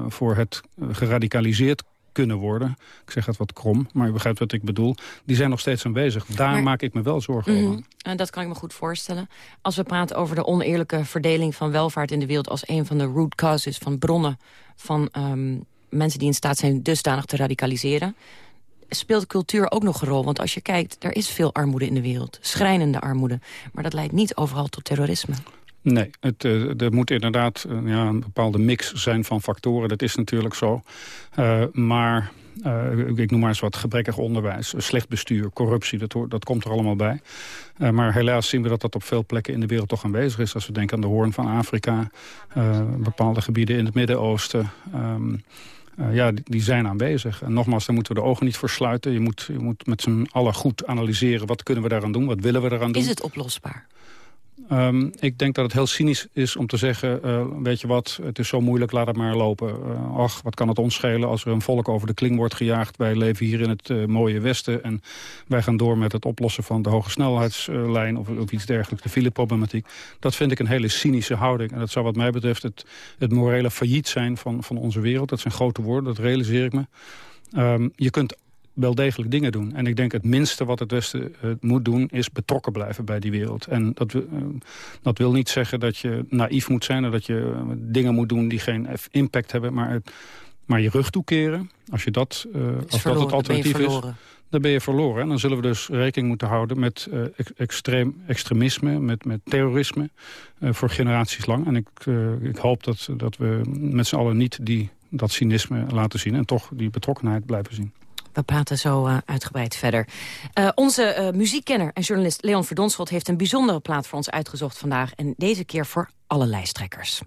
voor het geradicaliseerd kunnen worden. Ik zeg het wat krom, maar u begrijpt wat ik bedoel. Die zijn nog steeds aanwezig. Daar maar, maak ik me wel zorgen mm, over. En dat kan ik me goed voorstellen. Als we praten over de oneerlijke verdeling van welvaart in de wereld... als een van de root causes van bronnen van um, mensen die in staat zijn dusdanig te radicaliseren speelt cultuur ook nog een rol. Want als je kijkt, er is veel armoede in de wereld. Schrijnende armoede. Maar dat leidt niet overal tot terrorisme. Nee, het, uh, er moet inderdaad uh, ja, een bepaalde mix zijn van factoren. Dat is natuurlijk zo. Uh, maar ik noem maar eens wat gebrekkig onderwijs, slecht bestuur, corruptie, dat, dat komt er allemaal bij. maar helaas zien we dat dat op veel plekken in de wereld toch aanwezig is. Als we denken aan de hoorn van Afrika, bepaalde gebieden in het Midden-Oosten... Um, uh, ja, die, die, zijn aanwezig. En nogmaals, daar moeten we de ogen niet voor sluiten. Je moet, je moet met z'n allen goed analyseren. Wat kunnen we daaraan doen? Wat willen we daaraan doen? Is het oplosbaar? Um, ik denk dat het heel cynisch is om te zeggen... Uh, weet je wat, het is zo moeilijk, laat het maar lopen. Uh, ach, wat kan het ons schelen als er een volk over de kling wordt gejaagd. Wij leven hier in het uh, mooie Westen... en wij gaan door met het oplossen van de hoge snelheidslijn... of, of iets dergelijks, de fileproblematiek. Dat vind ik een hele cynische houding. En dat zou wat mij betreft het, het morele failliet zijn van, van onze wereld. Dat zijn grote woorden, dat realiseer ik me. Um, je kunt wel degelijk dingen doen. En ik denk het minste wat het Westen uh, moet doen... is betrokken blijven bij die wereld. En dat, uh, dat wil niet zeggen dat je naïef moet zijn... en dat je uh, dingen moet doen die geen impact hebben. Maar het, Maar je rug toekeren, als, je dat, als dat het alternatief is, dan ben je verloren. En dan zullen we dus rekening moeten houden met uh, extreem, extremisme, met, met terrorisme uh, voor generaties lang. En ik, ik hoop dat, dat we met z'n allen niet die, dat cynisme laten zien en toch die betrokkenheid blijven zien. We praten zo uh, uitgebreid verder. Uh, onze uh, muziekkenner en journalist Leon Verdonschot heeft een bijzondere plaat voor ons uitgezocht vandaag. En deze keer voor alle lijsttrekkers.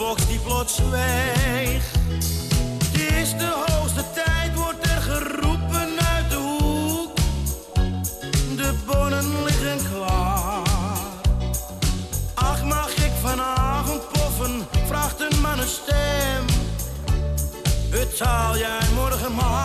Jukebox die plots zweegt. Het is de hoogste tijd, wordt er geroepen uit de hoek. De bonnen liggen klaar. Ach, mag ik vanavond poffen? Vraagt een man een stem. Betaal jij morgen maar.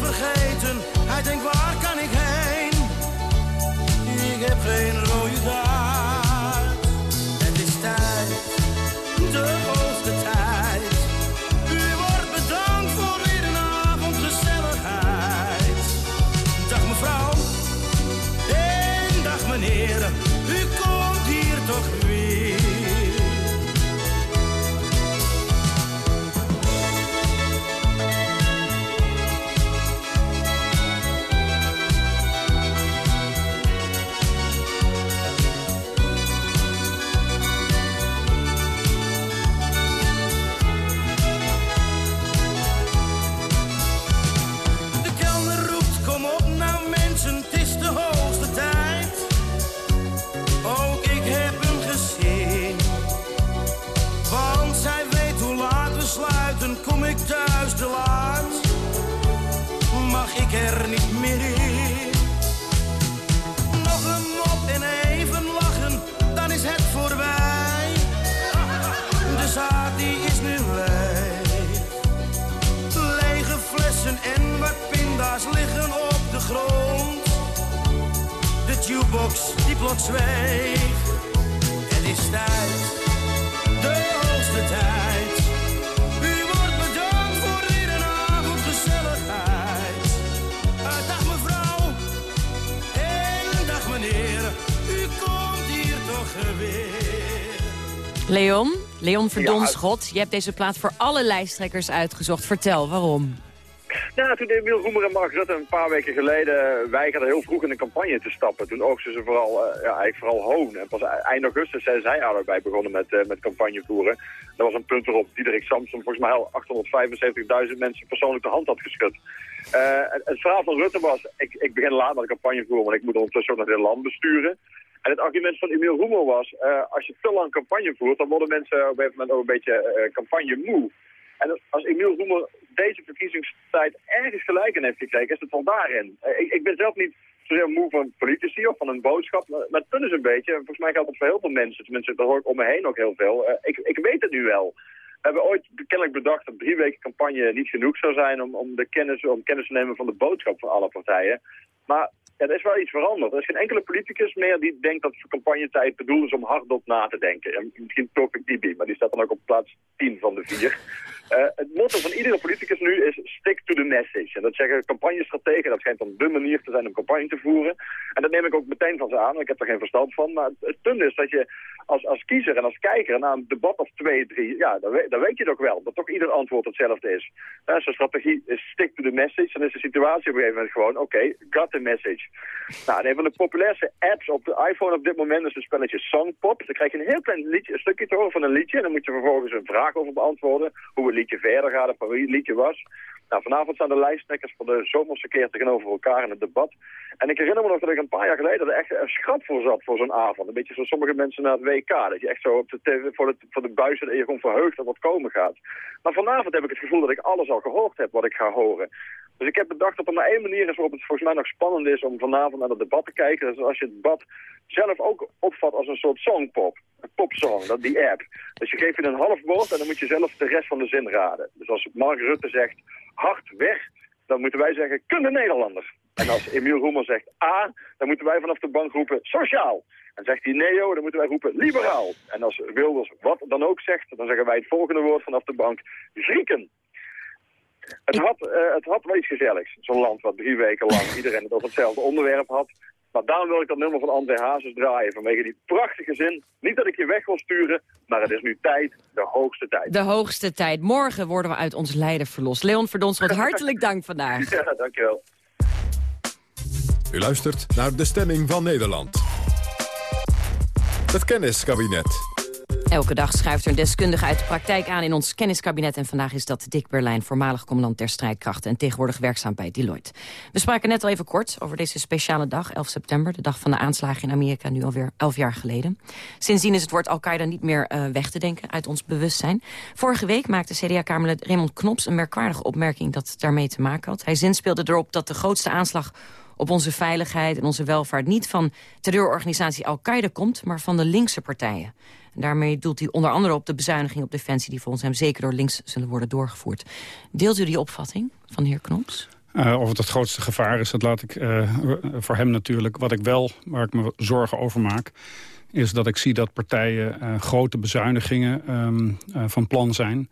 Vergeten. Hij denkt, waar kan ik heen? Ik heb geen ik er niet meer in. Nog een mop en even lachen, dan is het voorbij. De zaak die is nu leeg. Lege flessen en wat pinda's liggen op de grond. De jukebox die plots zweegt. Leon, Leon Verdonschot, je hebt deze plaat voor alle lijsttrekkers uitgezocht. Vertel, waarom? Nou, toen Emiel Roemer en Mark Rutte een paar weken geleden weigerden heel vroeg in de campagne te stappen. Toen oogsten ze vooral, eh, ja, eigenlijk vooral hoon. En pas eind augustus zijn zij allebei begonnen met, eh, met campagne voeren. Dat was een punt waarop Diederik Samson volgens mij al 875.000 mensen persoonlijk de hand had geschud. Eh, het, verhaal van Rutte was, ik, ik begin laat met de campagne voeren, want ik moet ondertussen ook nog het land besturen. En het argument van Emiel Roemer was, eh, als je te lang campagne voert, dan worden mensen op een gegeven moment ook een beetje eh, campagne moe. En als Emiel Roemer deze verkiezingstijd ergens gelijk in heeft gekregen, is het wel daarin. Eh, ik, ik ben zelf niet zozeer moe van politici of van een boodschap, maar maar het is een beetje, en volgens mij geldt dat voor heel veel mensen, tenminste dat hoor ik om me heen ook heel veel, ik, ik weet het nu wel. We hebben ooit kennelijk bedacht dat drie weken campagne niet genoeg zou zijn om, om, de kennis, om kennis te nemen van de boodschap van alle partijen. Maar Ja, er is wel iets veranderd. Er is geen enkele politicus meer die denkt dat campagnetijd bedoeld is om hardop na te denken. En misschien Tofik Dibi, maar die staat dan ook op plaats 10 van de vier. Uh, het motto van iedere politicus nu is stick to the message. En dat zeggen campagnestrategen, dat schijnt dan de manier te zijn om campagne te voeren. En dat neem ik ook meteen van ze aan, ik heb er geen verstand van. Maar het, punt is dat je als, als kiezer en als kijker na een debat of twee, drie, ja, dan, weet, dan weet je het ook wel. Dat toch ieder antwoord hetzelfde is. Uh, Zijn strategie is stick to the message. Dan is de situatie op een gegeven moment gewoon, oké, got the message. Nou, en een van de populairste apps op de iPhone op dit moment is het spelletje Songpop. Dan krijg je een heel klein liedje, een stukje te horen van een liedje. En dan moet je vervolgens een vraag over beantwoorden. Hoe het liedje verder gaat of wie het liedje was. Nou, vanavond staan de lijsttrekkers voor de zomerse keer tegenover elkaar in het debat. En ik herinner me nog dat ik een paar jaar geleden er echt een schat voor zat voor zo'n avond. Een beetje zoals sommige mensen naar het WK. Dat je echt zo op de TV, voor, de, voor de buizen en je gewoon verheugd dat wat komen gaat. Maar vanavond heb ik het gevoel dat ik alles al gehoord heb wat ik ga horen. Dus ik heb bedacht dat er maar één manier is waarop het volgens mij nog spannend is om vanavond naar het debat te kijken. Dat is als je het debat zelf ook opvat als een soort songpop. Een popsong, dat die app. Dus je geeft je een half woord en dan moet je zelf de rest van de zin raden. Dus als Mark Rutte zegt hard weg, dan moeten wij zeggen kunnen Nederlander. En als Emiel Roemer zegt A, dan moeten wij vanaf de bank roepen sociaal. En zegt hij neo, dan moeten wij roepen liberaal. En als Wilders wat dan ook zegt, dan zeggen wij het volgende woord vanaf de bank Grieken. Het had, uh, het had wel iets gezelligs. Zo'n land wat drie weken lang iedereen het over hetzelfde onderwerp had. Maar daarom wil ik dat nummer van André Hazes draaien. Vanwege die prachtige zin. Niet dat ik je weg wil sturen, maar het is nu tijd, de hoogste tijd. De hoogste tijd. Morgen worden we uit ons lijden verlost. Leon Verdonsrot, hartelijk dank vandaag. Ja, dankjewel. U luistert naar de stemming van Nederland. Het kenniskabinet. Elke dag schuift er een deskundige uit de praktijk aan in ons kenniskabinet. En vandaag is dat Dick Berlijn, voormalig commandant der strijdkrachten... en tegenwoordig werkzaam bij Deloitte. We spraken net al even kort over deze speciale dag, 11 september... de dag van de aanslagen in Amerika, nu alweer 11 jaar geleden. Sindsdien is het woord Al-Qaeda niet meer uh, weg te denken uit ons bewustzijn. Vorige week maakte CDA-kamerlid Raymond Knops een merkwaardige opmerking... dat daarmee te maken had. Hij zinspeelde erop dat de grootste aanslag op onze veiligheid en onze welvaart... niet van terreurorganisatie Al-Qaeda komt, maar van de linkse partijen. En daarmee doelt hij onder andere op de bezuiniging op defensie... die volgens hem zeker door links zullen worden doorgevoerd. Deelt u die opvatting van de heer Knops? Uh, of het het grootste gevaar is, dat laat ik uh, voor hem natuurlijk. Wat ik wel, waar ik me zorgen over maak is dat ik zie dat partijen uh, grote bezuinigingen um, van plan zijn...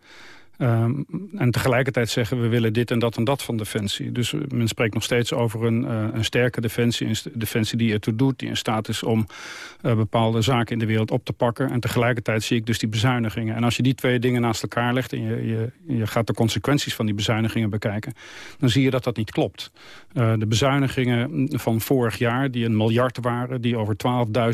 Um, en tegelijkertijd zeggen we willen dit en dat en dat van Defensie. Dus men spreekt nog steeds over een, uh, een sterke Defensie. Een Defensie die ertoe doet, die in staat is om uh, bepaalde zaken in de wereld op te pakken. En tegelijkertijd zie ik dus die bezuinigingen. En als je die twee dingen naast elkaar legt en je, je, je gaat de consequenties van die bezuinigingen bekijken... dan zie je dat dat niet klopt. De bezuinigingen van vorig jaar, die een miljard waren... die over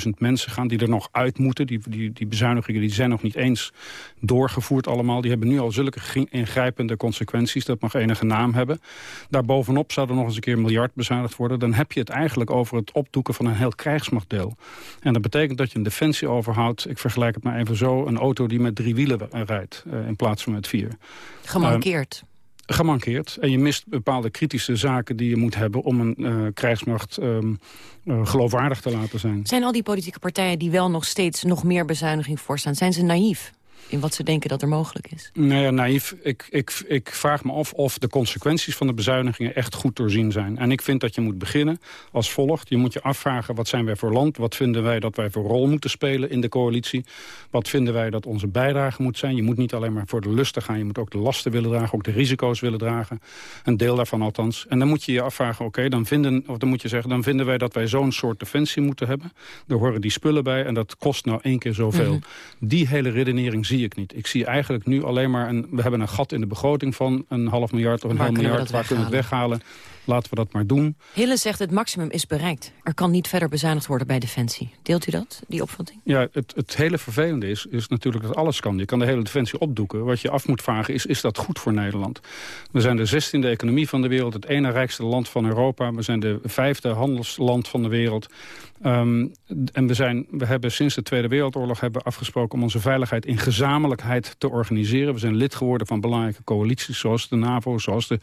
12.000 mensen gaan, die er nog uit moeten. Die, die, die bezuinigingen die zijn nog niet eens doorgevoerd allemaal. Die hebben nu al zulke ingrijpende consequenties. Dat mag enige naam hebben. Daarbovenop zou er nog eens een keer een miljard bezuinigd worden. Dan heb je het eigenlijk over het opdoeken van een heel krijgsmachtdeel. En dat betekent dat je een defensie overhoudt. Ik vergelijk het maar even zo. Een auto die met drie wielen rijdt uh, in plaats van met vier. Gemankeerd. Uh, gemankeerd. En je mist bepaalde kritische zaken die je moet hebben... om een uh, krijgsmacht um, uh, geloofwaardig te laten zijn. Zijn al die politieke partijen die wel nog steeds nog meer bezuiniging voorstaan... zijn ze naïef? In wat ze denken dat er mogelijk is? Nou ja, naïef. Ik, ik, ik vraag me af of de consequenties van de bezuinigingen echt goed doorzien zijn. En ik vind dat je moet beginnen als volgt. Je moet je afvragen, wat zijn wij voor land? Wat vinden wij dat wij voor rol moeten spelen in de coalitie? Wat vinden wij dat onze bijdrage moet zijn? Je moet niet alleen maar voor de lusten gaan. Je moet ook de lasten willen dragen, ook de risico's willen dragen. Een deel daarvan althans. En dan moet je je afvragen, oké, dan vinden, of dan moet je zeggen... dan vinden wij dat wij zo'n soort defensie moeten hebben. Daar horen die spullen bij en dat kost nou één keer zoveel. Mm -hmm. Die hele redenering zie ik niet. Ik zie eigenlijk nu alleen maar... Een, we hebben een gat in de begroting van een half miljard of een half miljard. Waar kunnen we het weghalen? Laten we dat maar doen. Hille zegt het maximum is bereikt. Er kan niet verder bezuinigd worden bij Defensie. Deelt u dat, die opvatting? Ja, het, het hele vervelende is, is natuurlijk dat alles kan. Je kan de hele Defensie opdoeken. Wat je af moet vragen is, is dat goed voor Nederland? We zijn de zestiende economie van de wereld. Het ene rijkste land van Europa. We zijn de vijfde handelsland van de wereld. Um, en we, zijn, we hebben sinds de Tweede Wereldoorlog hebben afgesproken... om onze veiligheid in gezamenlijkheid te organiseren. We zijn lid geworden van belangrijke coalities... zoals de NAVO, zoals de,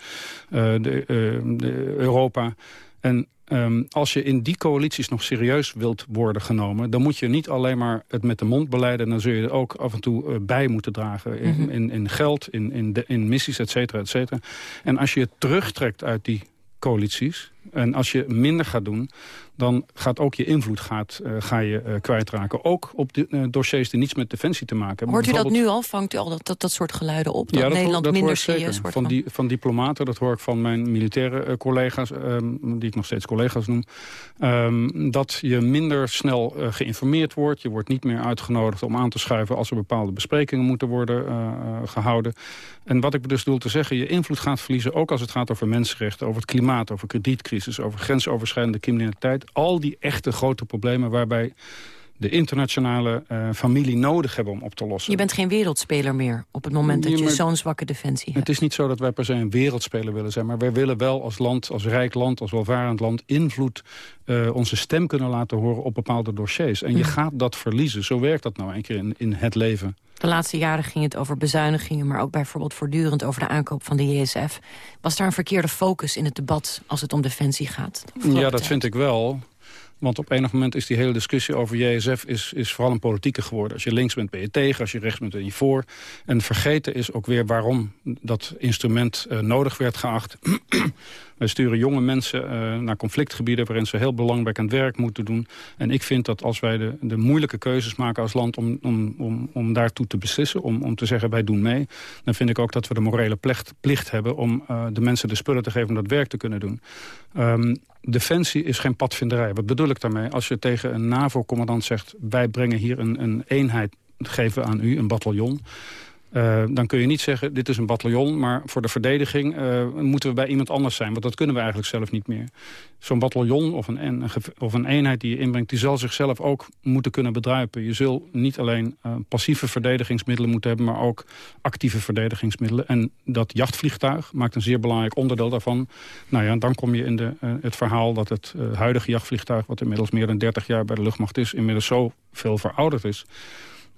uh, de, uh, de Europa. En um, als je in die coalities nog serieus wilt worden genomen... dan moet je niet alleen maar het met de mond beleiden... dan zul je er ook af en toe uh, bij moeten dragen. In, mm -hmm. in, in geld, in, in, de, in missies, et cetera, et cetera. En als je je terugtrekt uit die coalities En als je minder gaat doen, dan gaat ook je invloed gaat, uh, ga je uh, kwijtraken. Ook op de, uh, dossiers die niets met defensie te maken hebben. Hoort u dat nu al? Vangt u al dat, dat, dat soort geluiden op? Dat, ja, dat Nederland minder serieus wordt van, die, van diplomaten, dat hoor ik van mijn militaire collega's... Um, die ik nog steeds collega's noem. Um, dat je minder snel geïnformeerd wordt. Je wordt niet meer uitgenodigd om aan te schuiven... als er bepaalde besprekingen moeten worden gehouden. En wat ik dus bedoel te zeggen, je invloed gaat verliezen... ook als het gaat over mensenrechten, over het klimaat, over kredietcrisis... over grensoverschrijdende criminaliteit. Al die echte grote problemen waarbij de internationale uh, familie nodig hebben om op te lossen. Je bent geen wereldspeler meer op het moment dat je zo'n zwakke defensie hebt. Het is niet zo dat wij per se een wereldspeler willen zijn... maar wij willen wel als land, als rijk land, als welvarend land... invloed, eh, onze stem kunnen laten horen op bepaalde dossiers. En je Mhm. gaat dat verliezen. Zo werkt dat nou een keer in, in het leven. De laatste jaren ging het over bezuinigingen... maar ook bijvoorbeeld voortdurend over de aankoop van de JSF. Was daar een verkeerde focus in het debat als het om defensie gaat? Ja, dat vind ik wel. Want op enig moment is die hele discussie over JSF is, is vooral een politieke geworden. Als je links bent ben je tegen, als je rechts bent ben je voor. En vergeten is ook weer waarom dat instrument eh, nodig werd geacht. Wij sturen jonge mensen eh, naar conflictgebieden... waarin ze heel belangwekkend werk moeten doen. En ik vind dat als wij de, de moeilijke keuzes maken als land... om, om, om, om daartoe te beslissen, om, om te zeggen wij doen mee... dan vind ik ook dat we de morele plicht, hebben... om eh, de mensen de spullen te geven om dat werk te kunnen doen. Ehm, defensie is geen padvinderij. Wat bedoel ik daarmee? Als je tegen een NAVO-commandant zegt... wij brengen hier een, een eenheid geven aan u, een bataljon... Uh, dan kun je niet zeggen, dit is een bataljon... maar voor de verdediging uh, moeten we bij iemand anders zijn. Want dat kunnen we eigenlijk zelf niet meer. Zo'n bataljon of een, of een eenheid die je inbrengt... die zal zichzelf ook moeten kunnen bedruipen. Je zult niet alleen uh, passieve verdedigingsmiddelen moeten hebben... maar ook actieve verdedigingsmiddelen. En dat jachtvliegtuig maakt een zeer belangrijk onderdeel daarvan. Nou ja, dan kom je in de, het verhaal dat het huidige jachtvliegtuig... wat inmiddels meer dan 30 jaar bij de luchtmacht is... inmiddels zo veel verouderd is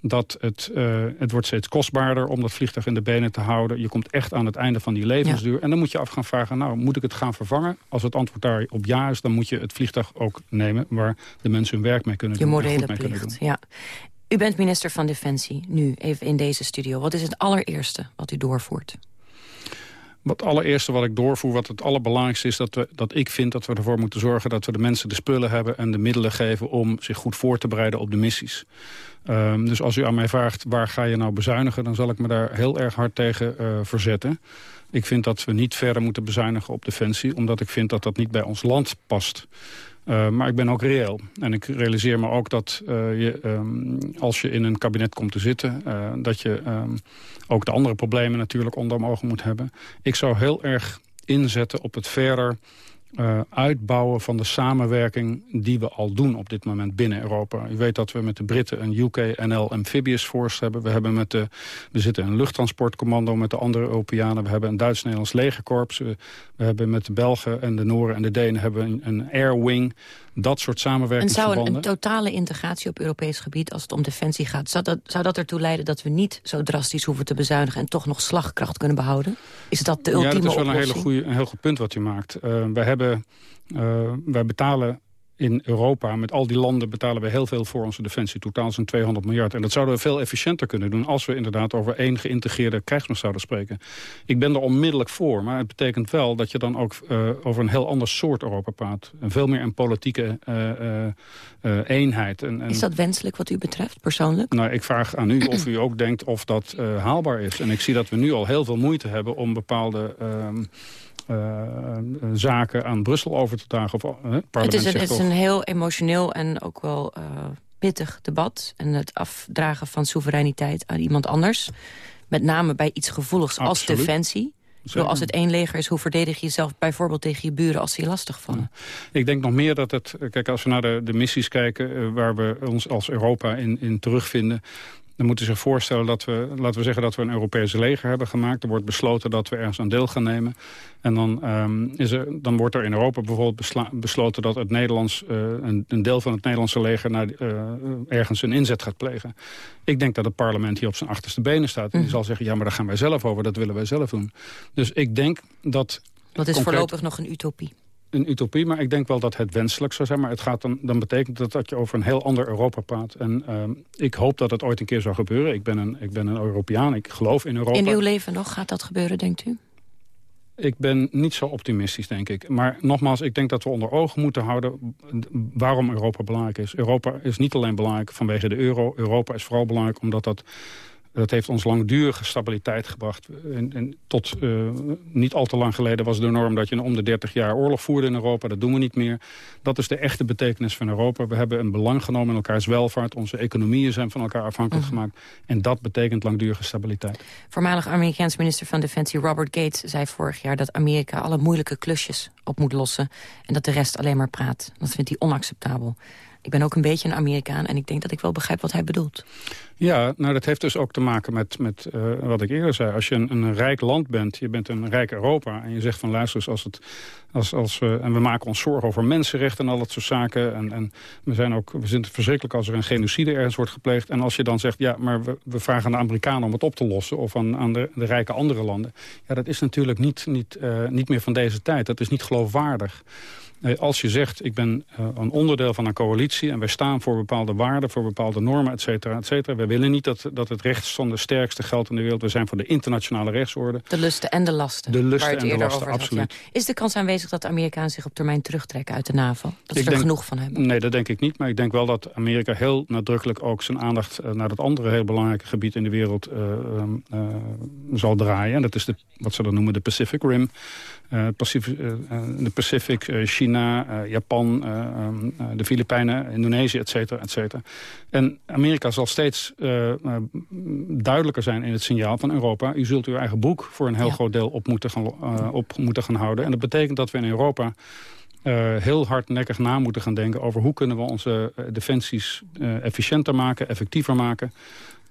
dat het, uh, het wordt steeds kostbaarder om dat vliegtuig in de benen te houden. Je komt echt aan het einde van die levensduur. Ja. En dan moet je af gaan vragen, nou, moet ik het gaan vervangen? Als het antwoord daar op ja is, dan moet je het vliegtuig ook nemen... waar de mensen hun werk mee kunnen Je doen. en morele plicht, doen. ja. U bent minister van Defensie, nu even in deze studio. Wat is het allereerste wat u doorvoert? Wat allereerste wat ik doorvoer, wat het allerbelangrijkste is... Dat, we, dat ik vind dat we ervoor moeten zorgen dat we de mensen de spullen hebben... en de middelen geven om zich goed voor te bereiden op de missies. Um, dus als u aan mij vraagt waar ga je nou bezuinigen... dan zal ik me daar heel erg hard tegen uh, verzetten. Ik vind dat we niet verder moeten bezuinigen op defensie... omdat ik vind dat dat niet bij ons land past. Uh, maar ik ben ook reëel. En ik realiseer me ook dat uh, je, um, als je in een kabinet komt te zitten... Uh, dat je um, ook de andere problemen natuurlijk onder ogen moet hebben. Ik zou heel erg inzetten op het verder uh, uitbouwen van de samenwerking die we al doen op dit moment binnen Europa. U weet dat we met de Britten een UK-NL Amphibious Force hebben. We, hebben met de, we zitten een luchttransportcommando met de andere Europeanen. We hebben een Duits-Nederlands legerkorps. We, we, hebben met de Belgen en de Nooren en de Denen hebben een, een Air Wing. Dat soort En zou samenwerkingsverbanden. een, een totale integratie op Europees gebied, als het om defensie gaat... Zou dat, zou dat ertoe leiden dat we niet zo drastisch hoeven te bezuinigen... en toch nog slagkracht kunnen behouden? Is dat de ultieme Ja, dat is wel een, hele oplossing? goeie, een heel goed punt wat u maakt. Uh, wij, hebben, uh, wij betalen in Europa, met al die landen betalen we heel veel voor onze defensie. Totaal zo'n 200 miljard. En dat zouden we veel efficiënter kunnen doen... als we inderdaad over één geïntegreerde krijgsmacht zouden spreken. Ik ben er onmiddellijk voor, maar het betekent wel... dat je dan ook uh, over een heel ander soort Europa praat. En veel meer een politieke uh, eenheid. En, en, Is dat wenselijk wat u betreft, persoonlijk? Nou, ik vraag aan u of u ook denkt of dat haalbaar is. En ik zie dat we nu al heel veel moeite hebben om bepaalde... ehm, zaken aan Brussel over te dragen. Of, uh, het is, een, het is een heel emotioneel en ook wel pittig debat. En het afdragen van soevereiniteit aan iemand anders. Met name bij iets gevoeligs Absoluut. als defensie. Zo, als het één leger is, hoe verdedig je jezelf bijvoorbeeld tegen je buren als ze je lastig vallen? Ik denk nog meer dat het, kijk als we naar de, de missies kijken waar we ons als Europa in, in terugvinden dan moeten ze zich voorstellen dat we, laten we zeggen dat we een Europese leger hebben gemaakt. Er wordt besloten dat we ergens aan deel gaan nemen. En dan, um, is er, dan wordt er in Europa bijvoorbeeld besloten dat het Nederlands, uh, een, een, deel van het Nederlandse leger naar, uh, ergens een inzet gaat plegen. Ik denk dat het parlement hier op zijn achterste benen staat. En die zal zeggen, ja, maar daar gaan wij zelf over, dat willen wij zelf doen. Dus ik denk dat... Dat is concreet, voorlopig nog een utopie een utopie, maar ik denk wel dat het wenselijk zou zijn. Maar het gaat dan, dan betekent dat dat je over een heel ander Europa praat. En uh, ik hoop dat het ooit een keer zou gebeuren. Ik ben een, ik ben een Europeaan, ik geloof in Europa. In uw leven nog gaat dat gebeuren, denkt u? Ik ben niet zo optimistisch, denk ik. Maar nogmaals, ik denk dat we onder ogen moeten houden waarom Europa belangrijk is. Europa is niet alleen belangrijk vanwege de euro. Europa is vooral belangrijk omdat dat dat heeft ons langdurige stabiliteit gebracht. En, en tot uh, niet al te lang geleden was de norm dat je om de 30 jaar oorlog voerde in Europa. Dat doen we niet meer. Dat is de echte betekenis van Europa. We hebben een belang genomen in elkaars welvaart. Onze economieën zijn van elkaar afhankelijk mm. gemaakt. En dat betekent langdurige stabiliteit. Voormalig Amerikaans minister van Defensie Robert Gates zei vorig jaar... dat Amerika alle moeilijke klusjes op moet lossen. En dat de rest alleen maar praat. Dat vindt hij onacceptabel. Ik ben ook een beetje een Amerikaan en ik denk dat ik wel begrijp wat hij bedoelt. Ja, nou dat heeft dus ook te maken met, met uh, wat ik eerder zei. Als je een, een, rijk land bent, je bent een rijk Europa... en je zegt van luister als het, als, als, uh, en we maken ons zorgen over mensenrechten en al dat soort zaken... en, en we, zijn ook, we zijn verschrikkelijk als er een genocide ergens wordt gepleegd... en als je dan zegt, ja, maar we, we vragen aan de Amerikanen om het op te lossen... of aan, aan de, de rijke andere landen... ja, dat is natuurlijk niet, niet, uh, niet meer van deze tijd. Dat is niet geloofwaardig. Als je zegt, ik ben uh, een onderdeel van een coalitie... en wij staan voor bepaalde waarden, voor bepaalde normen, et cetera, et cetera. Wij willen niet dat, dat het recht van de sterkste geldt in de wereld. We zijn voor de internationale rechtsorde. De lusten en de lasten. De lusten en de lasten, absoluut. ja. Is de kans aanwezig dat de Amerikanen zich op termijn terugtrekken uit de NAVO? Dat ze er denk, genoeg van hebben? Nee, dat denk ik niet. Maar ik denk wel dat Amerika heel nadrukkelijk ook zijn aandacht... Uh, naar dat andere heel belangrijke gebied in de wereld uh, zal draaien. En dat is de, wat ze dan noemen de Pacific Rim. Uh, Pacific, uh, de Pacific, uh, China, Japan, um, de Filipijnen, Indonesië, et cetera, et cetera. En Amerika zal steeds duidelijker zijn in het signaal van Europa. U zult uw eigen broek voor een heel ja. groot deel op moeten, gaan, op moeten gaan houden. En dat betekent dat we in Europa heel hardnekkig na moeten gaan denken... over hoe kunnen we onze defensies efficiënter maken, effectiever maken...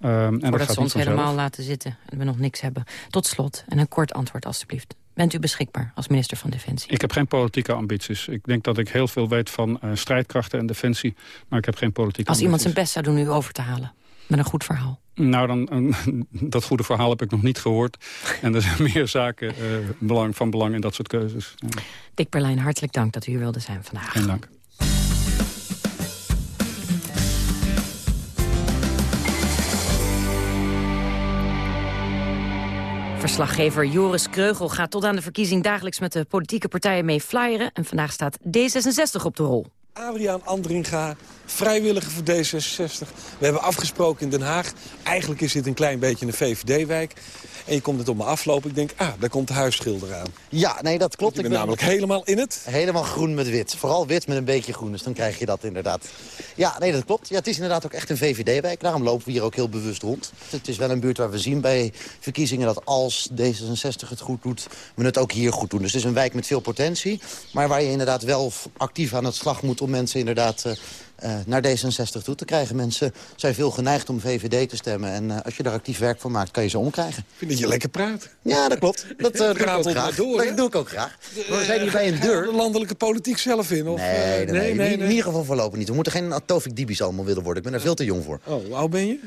Um, en Voordat dat ze ons helemaal laten zitten en we nog niks hebben. Tot slot, en een kort antwoord alstublieft. Bent u beschikbaar als minister van Defensie? Ik heb geen politieke ambities. Ik denk dat ik heel veel weet van uh, strijdkrachten en defensie. Maar ik heb geen politieke Als ambities. iemand zijn best zou doen u over te halen. Met een goed verhaal. Nou, dan, dat goede verhaal heb ik nog niet gehoord. en er zijn meer zaken uh, belang, van belang in dat soort keuzes. Ja. Dick Berlijn, hartelijk dank dat u hier wilde zijn vandaag. Geen dank. Verslaggever Joris Kreugel gaat tot aan de verkiezing dagelijks met de politieke partijen mee flyeren. En vandaag staat D66 op de rol. Adriaan Andringa, vrijwilliger voor D66. We hebben afgesproken in Den Haag. Eigenlijk is dit een klein beetje een VVD-wijk. En je komt het op me aflopen. Ik denk, ah, daar komt de huisschilder aan. Ja, nee, dat klopt. Ik ben, namelijk helemaal in het. Helemaal groen met wit. Vooral wit met een beetje groen, dus dan krijg je dat inderdaad. Ja, nee, dat klopt. Ja, het is inderdaad ook echt een VVD-wijk. Daarom lopen we hier ook heel bewust rond. Het is wel een buurt waar we zien bij verkiezingen dat als D66 het goed doet, we het ook hier goed doen. Dus het is een wijk met veel potentie. Maar waar je inderdaad wel actief aan het slag moet om mensen inderdaad... Uh, uh, naar D66 toe te krijgen. Mensen zijn veel geneigd om VVD te stemmen. En uh, als je daar actief werk van maakt, kan je ze omkrijgen. Ik vind dat je lekker praat. Ja, dat klopt. Dat, uh, dat doe ik ook graag. Door, dat doe ik ook graag. Maar we zijn hier bij een deur. de landelijke politiek zelf in? Of, nee, nee, nee, nee, nee, in ieder geval voorlopig niet. We moeten geen Atofik Dibis allemaal willen worden. Ik ben er veel te jong voor. Oh, hoe oud ben je?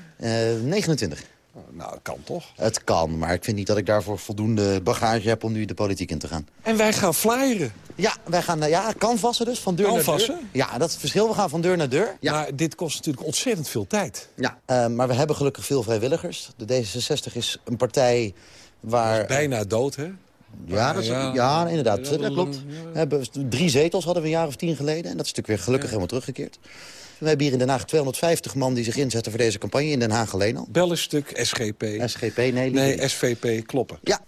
29. Oh, nou, het kan toch? Het kan, maar ik vind niet dat ik daarvoor voldoende bagage heb om nu de politiek in te gaan. En wij gaan flyeren. Ja, wij gaan ja, canvassen dus, van deur canvassen? naar deur. Ja, dat is het verschil. We gaan van deur naar deur. Ja. Maar dit kost natuurlijk ontzettend veel tijd. Ja, uh, maar we hebben gelukkig veel vrijwilligers. De D66 is een partij waar... Is bijna dood, hè? Ja, dat is, ja, ja, inderdaad, ja, dat klopt. We hebben, drie zetels hadden we een jaar of tien geleden. En dat is natuurlijk weer gelukkig helemaal teruggekeerd. We hebben hier in Den Haag 250 man die zich inzetten voor deze campagne. In Den Haag alleen al. Bellenstuk, SGP. SGP, nee. Nee, SVP, kloppen. Ja.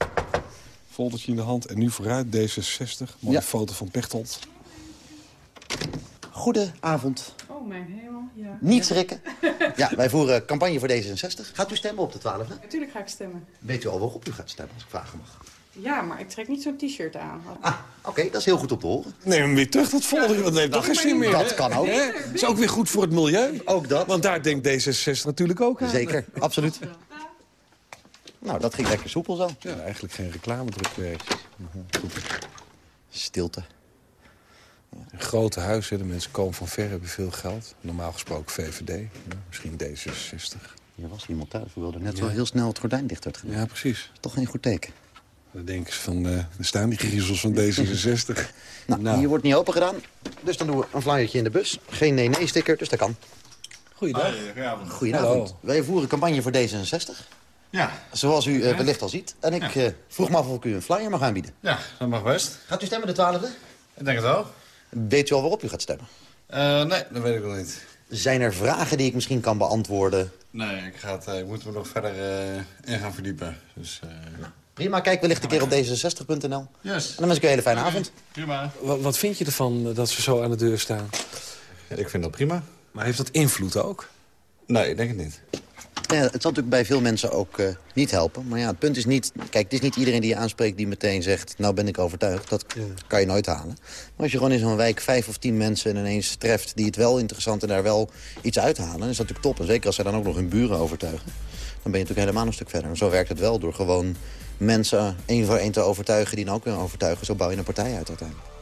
Foldertje in de hand en nu vooruit D66. Mooie ja. foto van Pechtold. Goedenavond. Oh, mijn hemel, ja. Niet schrikken. ja, wij voeren campagne voor D66. Gaat u stemmen op de 12e? Natuurlijk ga ik stemmen. Weet u al waarop u gaat stemmen, als ik vragen mag? Ja, maar ik trek niet zo'n t-shirt aan. Ah, oké, okay, dat is heel goed op te horen. Neem hem weer terug, dat folder. Dat heeft toch geen zin meer. Dat kan ook. Dat is ook weer goed voor het milieu. Ook dat. Want daar denkt D66 natuurlijk ook aan. Zeker, absoluut. Nou, dat ging lekker soepel zo. Ja, eigenlijk geen reclamedruk geweest. Stilte. Een grote huis, hè. de mensen komen van ver, hebben veel geld. Normaal gesproken VVD, ja, misschien D66. Hier was iemand thuis, we wilden net ja. zo heel snel het gordijn dicht werd gedaan. Ja, precies. Toch geen goed teken. Dan denken ze van, uh, er staan die griezels van D66. nou, nou, hier wordt niet open gedaan. Dus dan doen we een flyertje in de bus. Geen nee-nee-sticker, dus dat kan. Goeiedag. Goedenavond. Goedenavond. Wij voeren campagne voor D66. Ja. Zoals u eh, wellicht al ziet. En ik eh, vroeg me af of ik u een flyer mag aanbieden. Ja, dat mag best. Gaat u stemmen de 12e? Ik denk het wel. Weet u al waarop u gaat stemmen? Eh, nee, dat weet ik nog niet. Zijn er vragen die ik misschien kan beantwoorden? Nee, ik, ga het, eh, ik moet me nog verder eh, in gaan verdiepen. Dus, eh, Prima, kijk wellicht een keer op d66.nl. Yes. En dan wens ik u een hele fijne avond. Prima. Wat, wat vind je ervan dat ze zo aan de deur staan? ik vind dat prima. Maar heeft dat invloed ook? Nee, ik denk het niet. Ja, het zal natuurlijk bij veel mensen ook eh, niet helpen. Maar ja, het punt is niet... Kijk, het is niet iedereen die je aanspreekt die meteen zegt... nou ben ik overtuigd. Dat kan je nooit halen. Maar als je gewoon in zo'n wijk vijf of tien mensen ineens treft... die het wel interessant en daar wel iets uithalen... dan is dat natuurlijk top. En zeker als zij dan ook nog hun buren overtuigen... dan ben je natuurlijk helemaal een stuk verder. En zo werkt het wel door gewoon mensen één voor één te overtuigen... die dan ook weer overtuigen. Zo bouw je een partij uit uiteindelijk.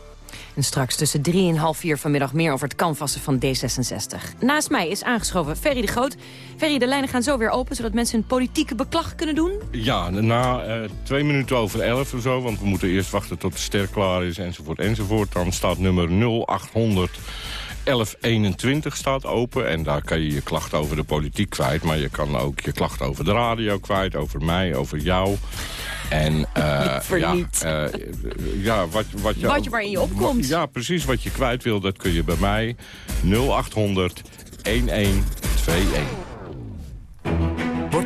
En straks tussen drie en half vier vanmiddag meer over het canvassen van D66. Naast mij is aangeschoven Ferry de Groot. Ferry, de lijnen gaan zo weer open, zodat mensen hun politieke beklag kunnen doen. Ja, na eh, twee minuten over elf of zo, want we moeten eerst wachten tot de ster klaar is, enzovoort, enzovoort. Dan staat nummer 0800 1121 staat open en daar kan je je klacht over de politiek kwijt. Maar je kan ook je klacht over de radio kwijt, over mij, over jou. En Liever ja, eh, ja, wat, wat, je, Wat je waarin je opkomt. Ja, precies. Wat je kwijt wil, dat kun je bij mij 0800 1121.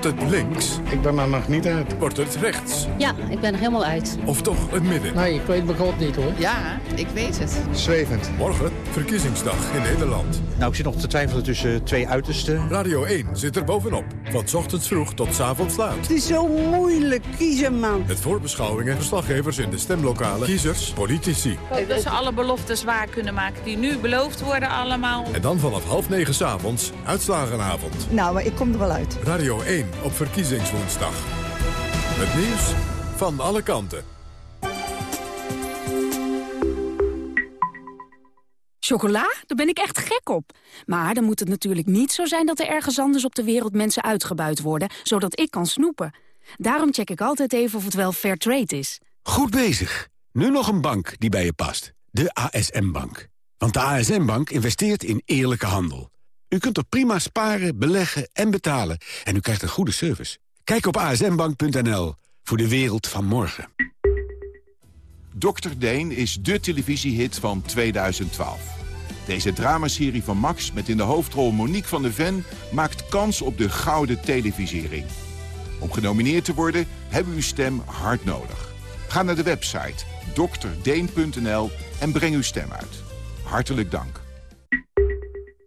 Wordt het links? Ik ben er nog niet uit. Wordt het rechts? Ja, ik ben er helemaal uit. Of toch het midden? Nee, ik weet mijn god niet hoor. Ja, ik weet het. Zwevend. Morgen, verkiezingsdag in Nederland. Nou, ik zit nog te twijfelen tussen twee uitersten. Radio 1 zit er bovenop. Van 's ochtends vroeg tot 's avonds laat. Het is zo moeilijk kiezen, man. Met voorbeschouwingen, verslaggevers in de stemlokalen, kiezers, politici. Dat ze alle beloftes waar kunnen maken die nu beloofd worden allemaal. En dan vanaf half negen 's avonds, uitslagenavond. Nou, maar ik kom er wel uit. Radio 1 op verkiezingswoensdag. Het nieuws van alle kanten. Chocola? Daar ben ik echt gek op. Maar dan moet het natuurlijk niet zo zijn dat er ergens anders op de wereld mensen uitgebuit worden, zodat ik kan snoepen. Daarom check ik altijd even of het wel fair trade is. Goed bezig. Nu nog een bank die bij je past. De ASM-bank. Want de ASM-bank investeert in eerlijke handel. U kunt er prima sparen, beleggen en betalen. En u krijgt een goede service. Kijk op asmbank.nl voor de wereld van morgen. Dr. Deen is de televisiehit van 2012. Deze dramaserie van Max met in de hoofdrol Monique van der Ven... maakt kans op de gouden televisiering. Om genomineerd te worden hebben we uw stem hard nodig. Ga naar de website drdeen.nl en breng uw stem uit. Hartelijk dank.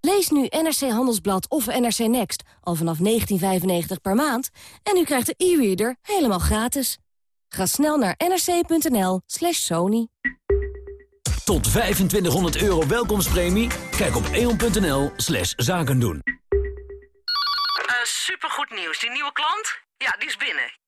Lees nu NRC Handelsblad of NRC Next al vanaf 19,95 per maand... en u krijgt de e-reader helemaal gratis. Ga snel naar nrc.nl slash sony. Tot 2500 euro welkomstpremie? Kijk op eon.nl slash zaken doen. Uh, supergoed nieuws. Die nieuwe klant? Ja, die is binnen.